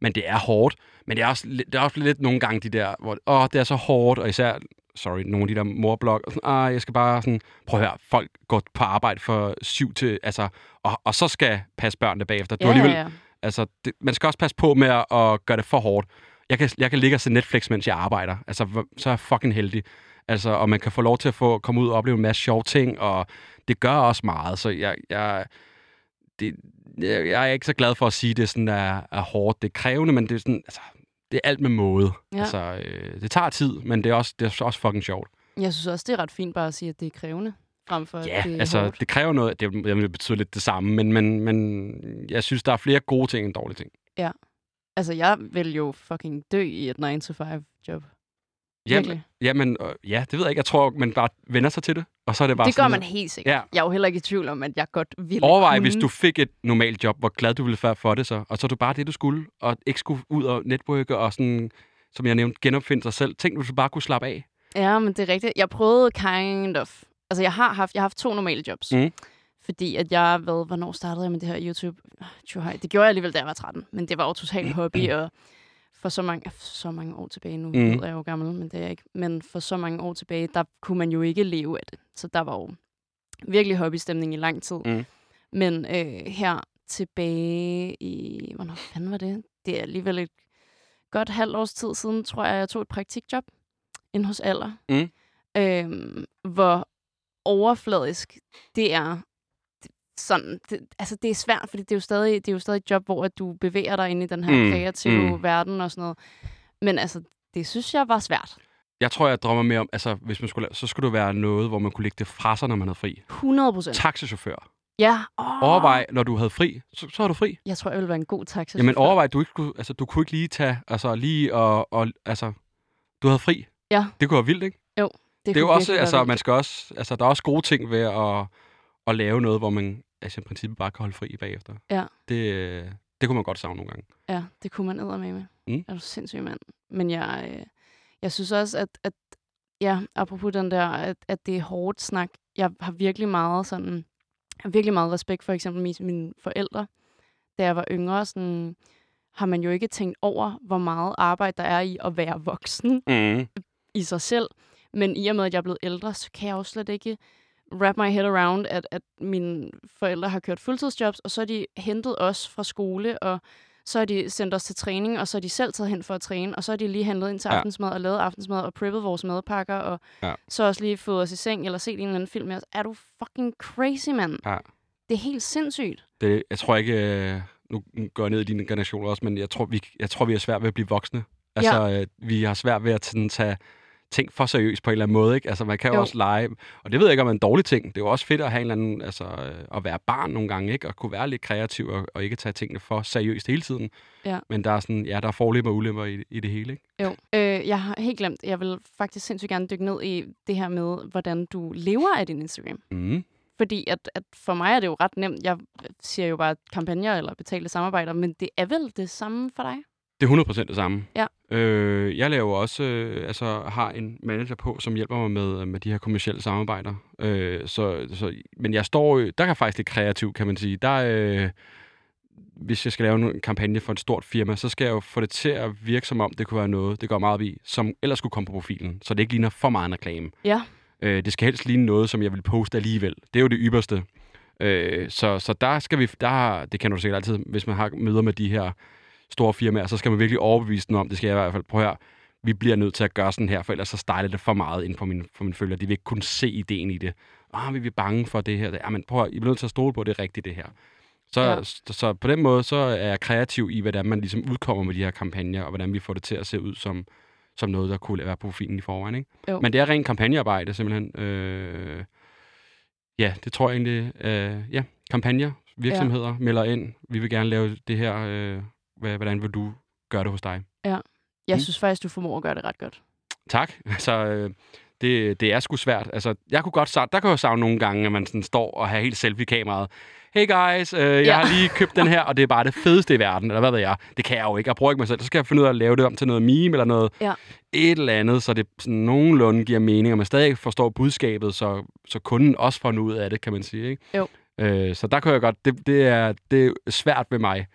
Men det er hårdt. Men det er også, lidt- det er også lidt nogle gange de der, hvor åh, det er så hårdt, og især, sorry, nogle af de der morblog, og sådan, ah, jeg skal bare sådan, prøv at høre, folk går på arbejde for syv til, altså, og, og så skal passe børnene bagefter. Du Ja, har alligevel, ja, ja. Altså, det, man skal også passe på med at, at gøre det for hårdt. Jeg kan, jeg kan ligge og se Netflix, mens jeg arbejder. Altså, så er jeg fucking heldig. Altså, og man kan få lov til at få komme ud og opleve en masse sjove ting, og det gør også meget. Så jeg, jeg, det, jeg, jeg er ikke så glad for at sige, at det sådan er, er hårdt. Det er krævende, men det er, sådan, altså, det er alt med måde. Ja. Altså, øh, det tager tid, men det er, også, det er også fucking sjovt. Jeg synes også, det er ret fint bare at sige, at det er krævende, frem for Ja, det altså, hårdt. det kræver noget. Det, det betyder lidt det samme, men, men, men jeg synes, der er flere gode ting end dårlige ting. Ja. Altså, jeg vil jo fucking dø i et 9-to-5-job. Jamen, jamen, øh, ja, det ved jeg ikke. Jeg tror, man bare vender sig til det, og så er det bare Det gør man helt sikkert. Ja. Jeg er jo heller ikke i tvivl om, at jeg godt ville Overvej, kunne. hvis du fik et normalt job, hvor glad du ville være for det så, og så er du bare det, du skulle, og ikke skulle ud og netværke og sådan, som jeg nævnte, genopfinde sig selv. Tænk, hvis du bare kunne slappe af. Ja, men det er rigtigt. Jeg prøvede kind of. Altså, jeg har haft, jeg har haft to normale jobs. Mm. Fordi at jeg, hvad, hvornår startede jeg med det her YouTube? Det gjorde jeg alligevel, da jeg var 13. Men det var jo totalt hobby, og for så mange, så mange år tilbage, nu Mm. er jeg jo gammel, men det er jeg ikke. Men for så mange år tilbage, der kunne man jo ikke leve af det. Så der var jo virkelig hobbystemning i lang tid. Mm. Men øh, her tilbage i... Hvornår fanden var det? Det er alligevel et godt halvt års tid siden, tror jeg, jeg tog et praktikjob inde hos Aller. Mm. Øhm, hvor overfladisk det er. Sådan, det, altså det er svært, fordi det er jo stadig, det er jo stadig et job, hvor at du bevæger dig ind i den her Mm, kreative mm. verden og sådan noget. Men altså, det synes jeg var svært. Jeg tror, jeg drømmer mere om, altså, hvis man skulle, så skulle det være noget, hvor man kunne lægge det fra sig, når man havde fri. 100 procent. Taxichauffør. Ja. Oh. Overvej, når du havde fri, så, så er du fri. Jeg tror, jeg ville være en god taxa. Jamen overvej, du ikke skulle, altså, du kunne ikke lige tage, altså lige og, og altså, du havde fri. Ja. Det kunne være vildt, ikke? Jo, det, det er jo også, altså, man skal også, altså, der er også gode ting ved at, at lave noget, hvor man altså, i princippet bare kan holde fri bagefter. Ja. Det, det kunne man godt savne nogle gange. Ja, det kunne man med med. Mm. Er du sindssyg, mand. Men jeg, øh, jeg synes også, at, at ja, apropos den der, at, at det er hårdt snak. Jeg har virkelig meget sådan, jeg har virkelig meget respekt for eksempel mine, mine forældre. Da jeg var yngre, sådan, har man jo ikke tænkt over, hvor meget arbejde der er i at være voksen Mm. i sig selv. Men i og med, at jeg er blevet ældre, så kan jeg jo slet ikke wrap my head around, at, at mine forældre har kørt fuldtidsjobs, og så har de hentet os fra skole, og så har de sendt os til træning, og så har de selv taget hen for at træne, og så har de lige handlet ind til Ja. aftensmad og lavet aftensmad og preppet vores madpakker, og Ja. så også lige fået os i seng eller set en eller anden film med os. Er du fucking crazy, mand? Ja. Det er helt sindssygt. Det, jeg tror ikke, øh, nu går jeg ned i din generation også, men jeg tror, vi, jeg tror, vi har svært ved at blive voksne. Altså, ja. øh, vi har svært ved at sådan, tage ting for seriøst på en eller anden måde, ikke? Altså, man kan jo, også lege, og det ved jeg ikke, om er en dårlig ting. Det er jo også fedt at have en eller anden, altså, øh, at være barn nogle gange, ikke? Og kunne være lidt kreativ og, og ikke tage tingene for seriøst hele tiden. Ja. Men der er sådan, ja, der er forlemmer og ulemper i, i det hele, ikke? Jo. Øh, jeg har helt glemt, jeg vil faktisk sindssygt gerne dykke ned i det her med, hvordan du lever af din Instagram. Mm. Fordi at, at for mig er det jo ret nemt. Jeg siger jo bare kampagner eller betalte samarbejder, men det er vel det samme for dig? Det er 100% det samme. Ja. Øh, jeg laver også, øh, altså har en manager på, som hjælper mig med, med de her kommersielle samarbejder. Øh, så, så, men jeg står, jo- der er jeg faktisk lidt kreativ, kan man sige. Der, øh, hvis jeg skal lave en kampagne for et stort firma, så skal jeg jo få det til at virke som om, det kunne være noget, det går meget op i, som ellers skulle komme på profilen, så det ikke ligner for meget en reklame. Ja. Øh, det skal helst ligne noget, som jeg vil poste alligevel. Det er jo det ypperste. Øh, så, så der skal vi, der, det kender du sikkert altid, hvis man har møder med de her store firmaer, så skal man virkelig overbevise dem om, det skal jeg i hvert fald prøve her, vi bliver nødt til at gøre sådan her, for ellers så stejler det for meget ind på mine, for mine følgere. De vil ikke kunne se ideen i det. Ah, vi er bange for det her. Ja, men prøv at, I bliver nødt til at stole på, at det er rigtigt, det her. Så, ja. så, så på den måde, så er jeg kreativ i, hvordan man ligesom udkommer med de her kampagner, og hvordan vi får det til at se ud som, som noget, der kunne være profilen i forvejen. Ikke? Jo. Men det er rent kampagnearbejde, simpelthen. Øh, ja, det tror jeg egentlig. Øh, ja, kampagner, virksomheder ja. melder ind. Vi vil gerne lave det her. Øh, hvordan vil du gøre det hos dig? Ja. Jeg Mm. synes faktisk, du formår at gøre det ret godt. Tak. Altså, øh, det, det er sgu svært. Altså, jeg kunne godt savne, der kan jeg savne nogle gange, at man sådan står og har helt selfie-kameraet. Hey guys, øh, jeg Ja. har lige købt den her, og det er bare det fedeste i verden. Eller hvad ved jeg? Det kan jeg jo ikke. Jeg bruger ikke mig selv. Så skal jeg finde ud af at lave det om til noget meme eller noget Ja. et eller andet, så det sådan nogenlunde giver mening, og man stadig forstår budskabet, så, så kunden også får noget ud af det, kan man sige. Ikke? Jo. Øh, så der kan jeg godt, det, det, er, det er svært ved mig.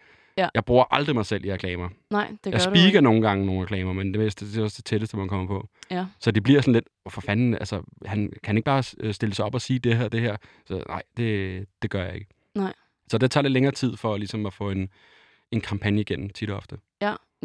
Ja. Jeg bruger aldrig mig selv i reklamer. Nej, det gør jeg speaker nogle gange nogle reklamer, men det, er- det er også det tætteste, man kommer på. Ja. Så det bliver sådan lidt, "Åh, for fanden, altså, han kan ikke bare øh, stille sig op og sige det her, det her. Så nej, det, det gør jeg ikke. Nej. Så det tager lidt længere tid for ligesom at få en, en kampagne igennem, tit og ofte.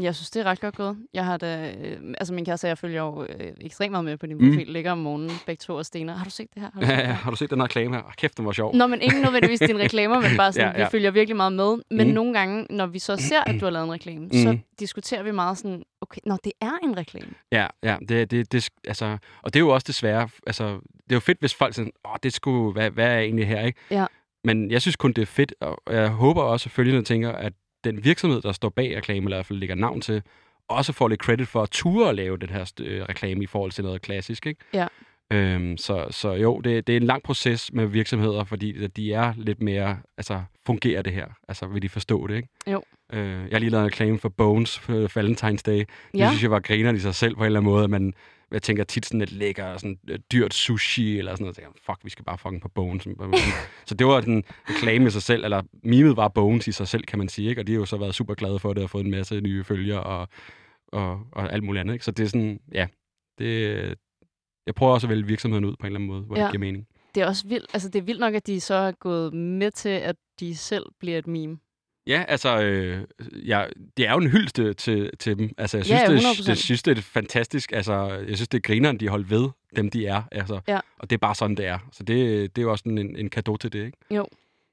Jeg synes, det er ret godt gået. Jeg har da, øh, altså min kæreste jeg følger jo øh, ekstremt meget med på din Mm. profil. Ligger om morgenen, begge to og stener. Har du set det her? Har du set Ja, ja. Har du set den her reklame her? Ah, Kæft, den var sjov. Nå, men ikke nødvendigvis dine reklamer, men bare sådan, Ja, ja. vi følger virkelig meget med. Men Mm. nogle gange, når vi så ser, at du har lavet en reklame, så Mm. diskuterer vi meget sådan, okay, nå, det er en reklame. Ja, ja, det, det, det, altså, og det er jo også det svære. Altså, det er jo fedt, hvis folk siger, åh, det skulle, hvad, hvad er egentlig her, ikke? Ja. Men jeg synes kun, det er fedt, og jeg håber også, at følgende tænker, at den virksomhed, der står bag reklame, eller i hvert fald lægger navn til, også får lidt credit for at ture at lave den her øh, reklame i forhold til noget klassisk, ikke? Ja. Øhm, så, så jo, det, det er en lang proces med virksomheder, fordi de er lidt mere, altså, fungerer det her? Altså, vil de forstå det, ikke? Jo. Øh, jeg har lige lavet en reklame for Bones for Valentine's Day. Det Ja. synes jeg var griner i sig selv på en eller anden måde, at man, jeg tænker tit sådan et lækker, sådan øh, dyrt sushi, eller sådan noget. Jeg tænker, fuck, vi skal bare fucking på Bones. så det var den reklame i sig selv, eller mimet var Bones i sig selv, kan man sige, ikke? Og de har jo så været super glade for det, og fået en masse nye følgere, og, og, og alt muligt andet, ikke? Så det er sådan, ja, det, jeg prøver også at vælge virksomheden ud på en eller anden måde, hvor ja. Det giver mening. Det er også vildt, altså det er vildt nok, at de så er gået med til, at de selv bliver et meme. Ja, altså, øh, ja, det er jo en hyldeste til, til dem. Altså, jeg synes, ja, det, 100%. jeg synes, det er fantastisk. Altså, jeg synes, det er grineren, de holdt ved dem, de er. Altså, Ja. Og det er bare sådan, det er. Så det, det er jo også en, en, gave til det, ikke? Jo,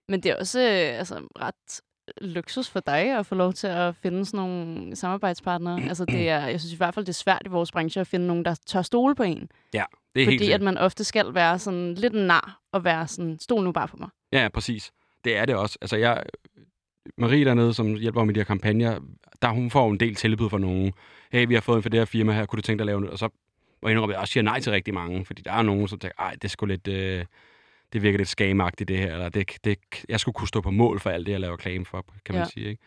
men det er også øh, altså, ret luksus for dig at få lov til at finde sådan nogle samarbejdspartnere. altså det er, jeg synes i hvert fald, det er svært i vores branche at finde nogen, der tør stole på en. Ja, det er Fordi helt at sikkert. man ofte skal være sådan lidt nar og være sådan, stol nu bare på mig. Ja, præcis. Det er det også. Altså, jeg, Marie dernede, som hjælper mig med de her kampagner, der hun får en del tilbud fra nogen. Hey, vi har fået en for det her firma her, kunne du tænke dig at lave noget? Og så må jeg indrømme, at jeg også siger nej til rigtig mange, fordi der er nogen, som tænker, ej, det sgu lidt, øh, det virker lidt skamagtigt det her, eller det, det, jeg skulle kunne stå på mål for alt det, jeg laver reklame for, kan man Ja. sige, ikke?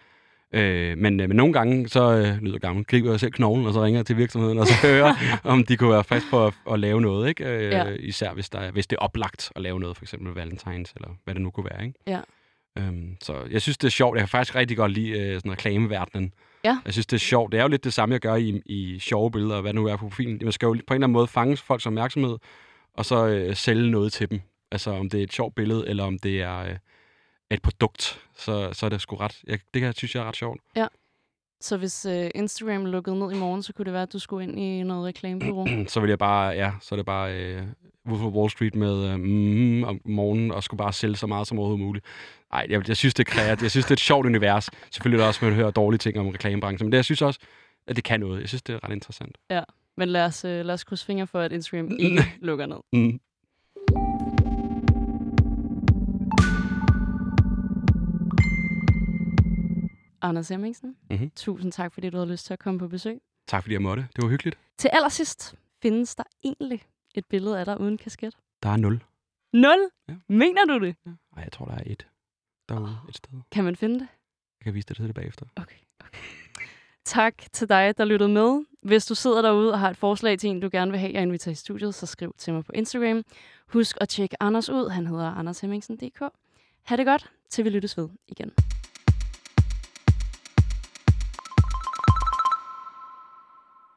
Øh, men, øh, men nogle gange, så øh, lyder gammel, griber jeg selv knoglen, og så ringer jeg til virksomheden, og så hører, om de kunne være frisk på at, at lave noget, ikke? Øh, Ja. Især hvis, der, er- hvis det er oplagt at lave noget, for eksempel Valentines, eller hvad det nu kunne være, ikke? Ja. Øhm, så jeg synes, det er sjovt. Jeg kan faktisk rigtig godt lide øh, sådan reklameverdenen. Ja. Jeg synes, det er sjovt. Det er jo lidt det samme, jeg gør i, i sjove billeder, og hvad nu er på profilen. Man skal jo på en eller anden måde fange folks opmærksomhed, og så øh, sælge noget til dem. Altså om det er et sjovt billede, eller om det er øh, et produkt, så, så er det sgu ret. Jeg, det kan, synes jeg er ret sjovt. Så hvis øh, Instagram lukkede ned i morgen, så kunne det være, at du skulle ind i noget reklamebureau. så vil jeg bare, ja, så er det bare øh, Wolf of Wall Street med øh, mm, om morgenen, og skulle bare sælge så meget som overhovedet muligt. Nej, jeg, jeg synes, det er kreativt. Jeg synes, det er et sjovt univers. Selvfølgelig er der også, man hører dårlige ting om reklamebranchen, men det, jeg synes også, at det kan noget. Jeg synes, det er ret interessant. Ja, men lad os, øh, lad os krydse fingre for, at Instagram ikke lukker ned. Mm. Anders Hemmingsen, Mhm. tusind tak, fordi du havde lyst til at komme på besøg. Tak fordi jeg måtte. Det var hyggeligt. Til allersidst, findes der egentlig et billede af dig uden kasket? Der er nul. Nul? Ja. Mener du det? Nej, jeg tror, der er et. Derude et sted. Kan man finde det? Jeg kan vise det til det bagefter. Okay, okay. Tak til dig, der lyttede med. Hvis du sidder derude og har et forslag til en, du gerne vil have, jeg inviterer i studiet, så skriv til mig på Instagram. Husk at tjekke Anders ud. Han hedder andershemmingsen.dk. Ha' det godt, til vi lyttes ved igen.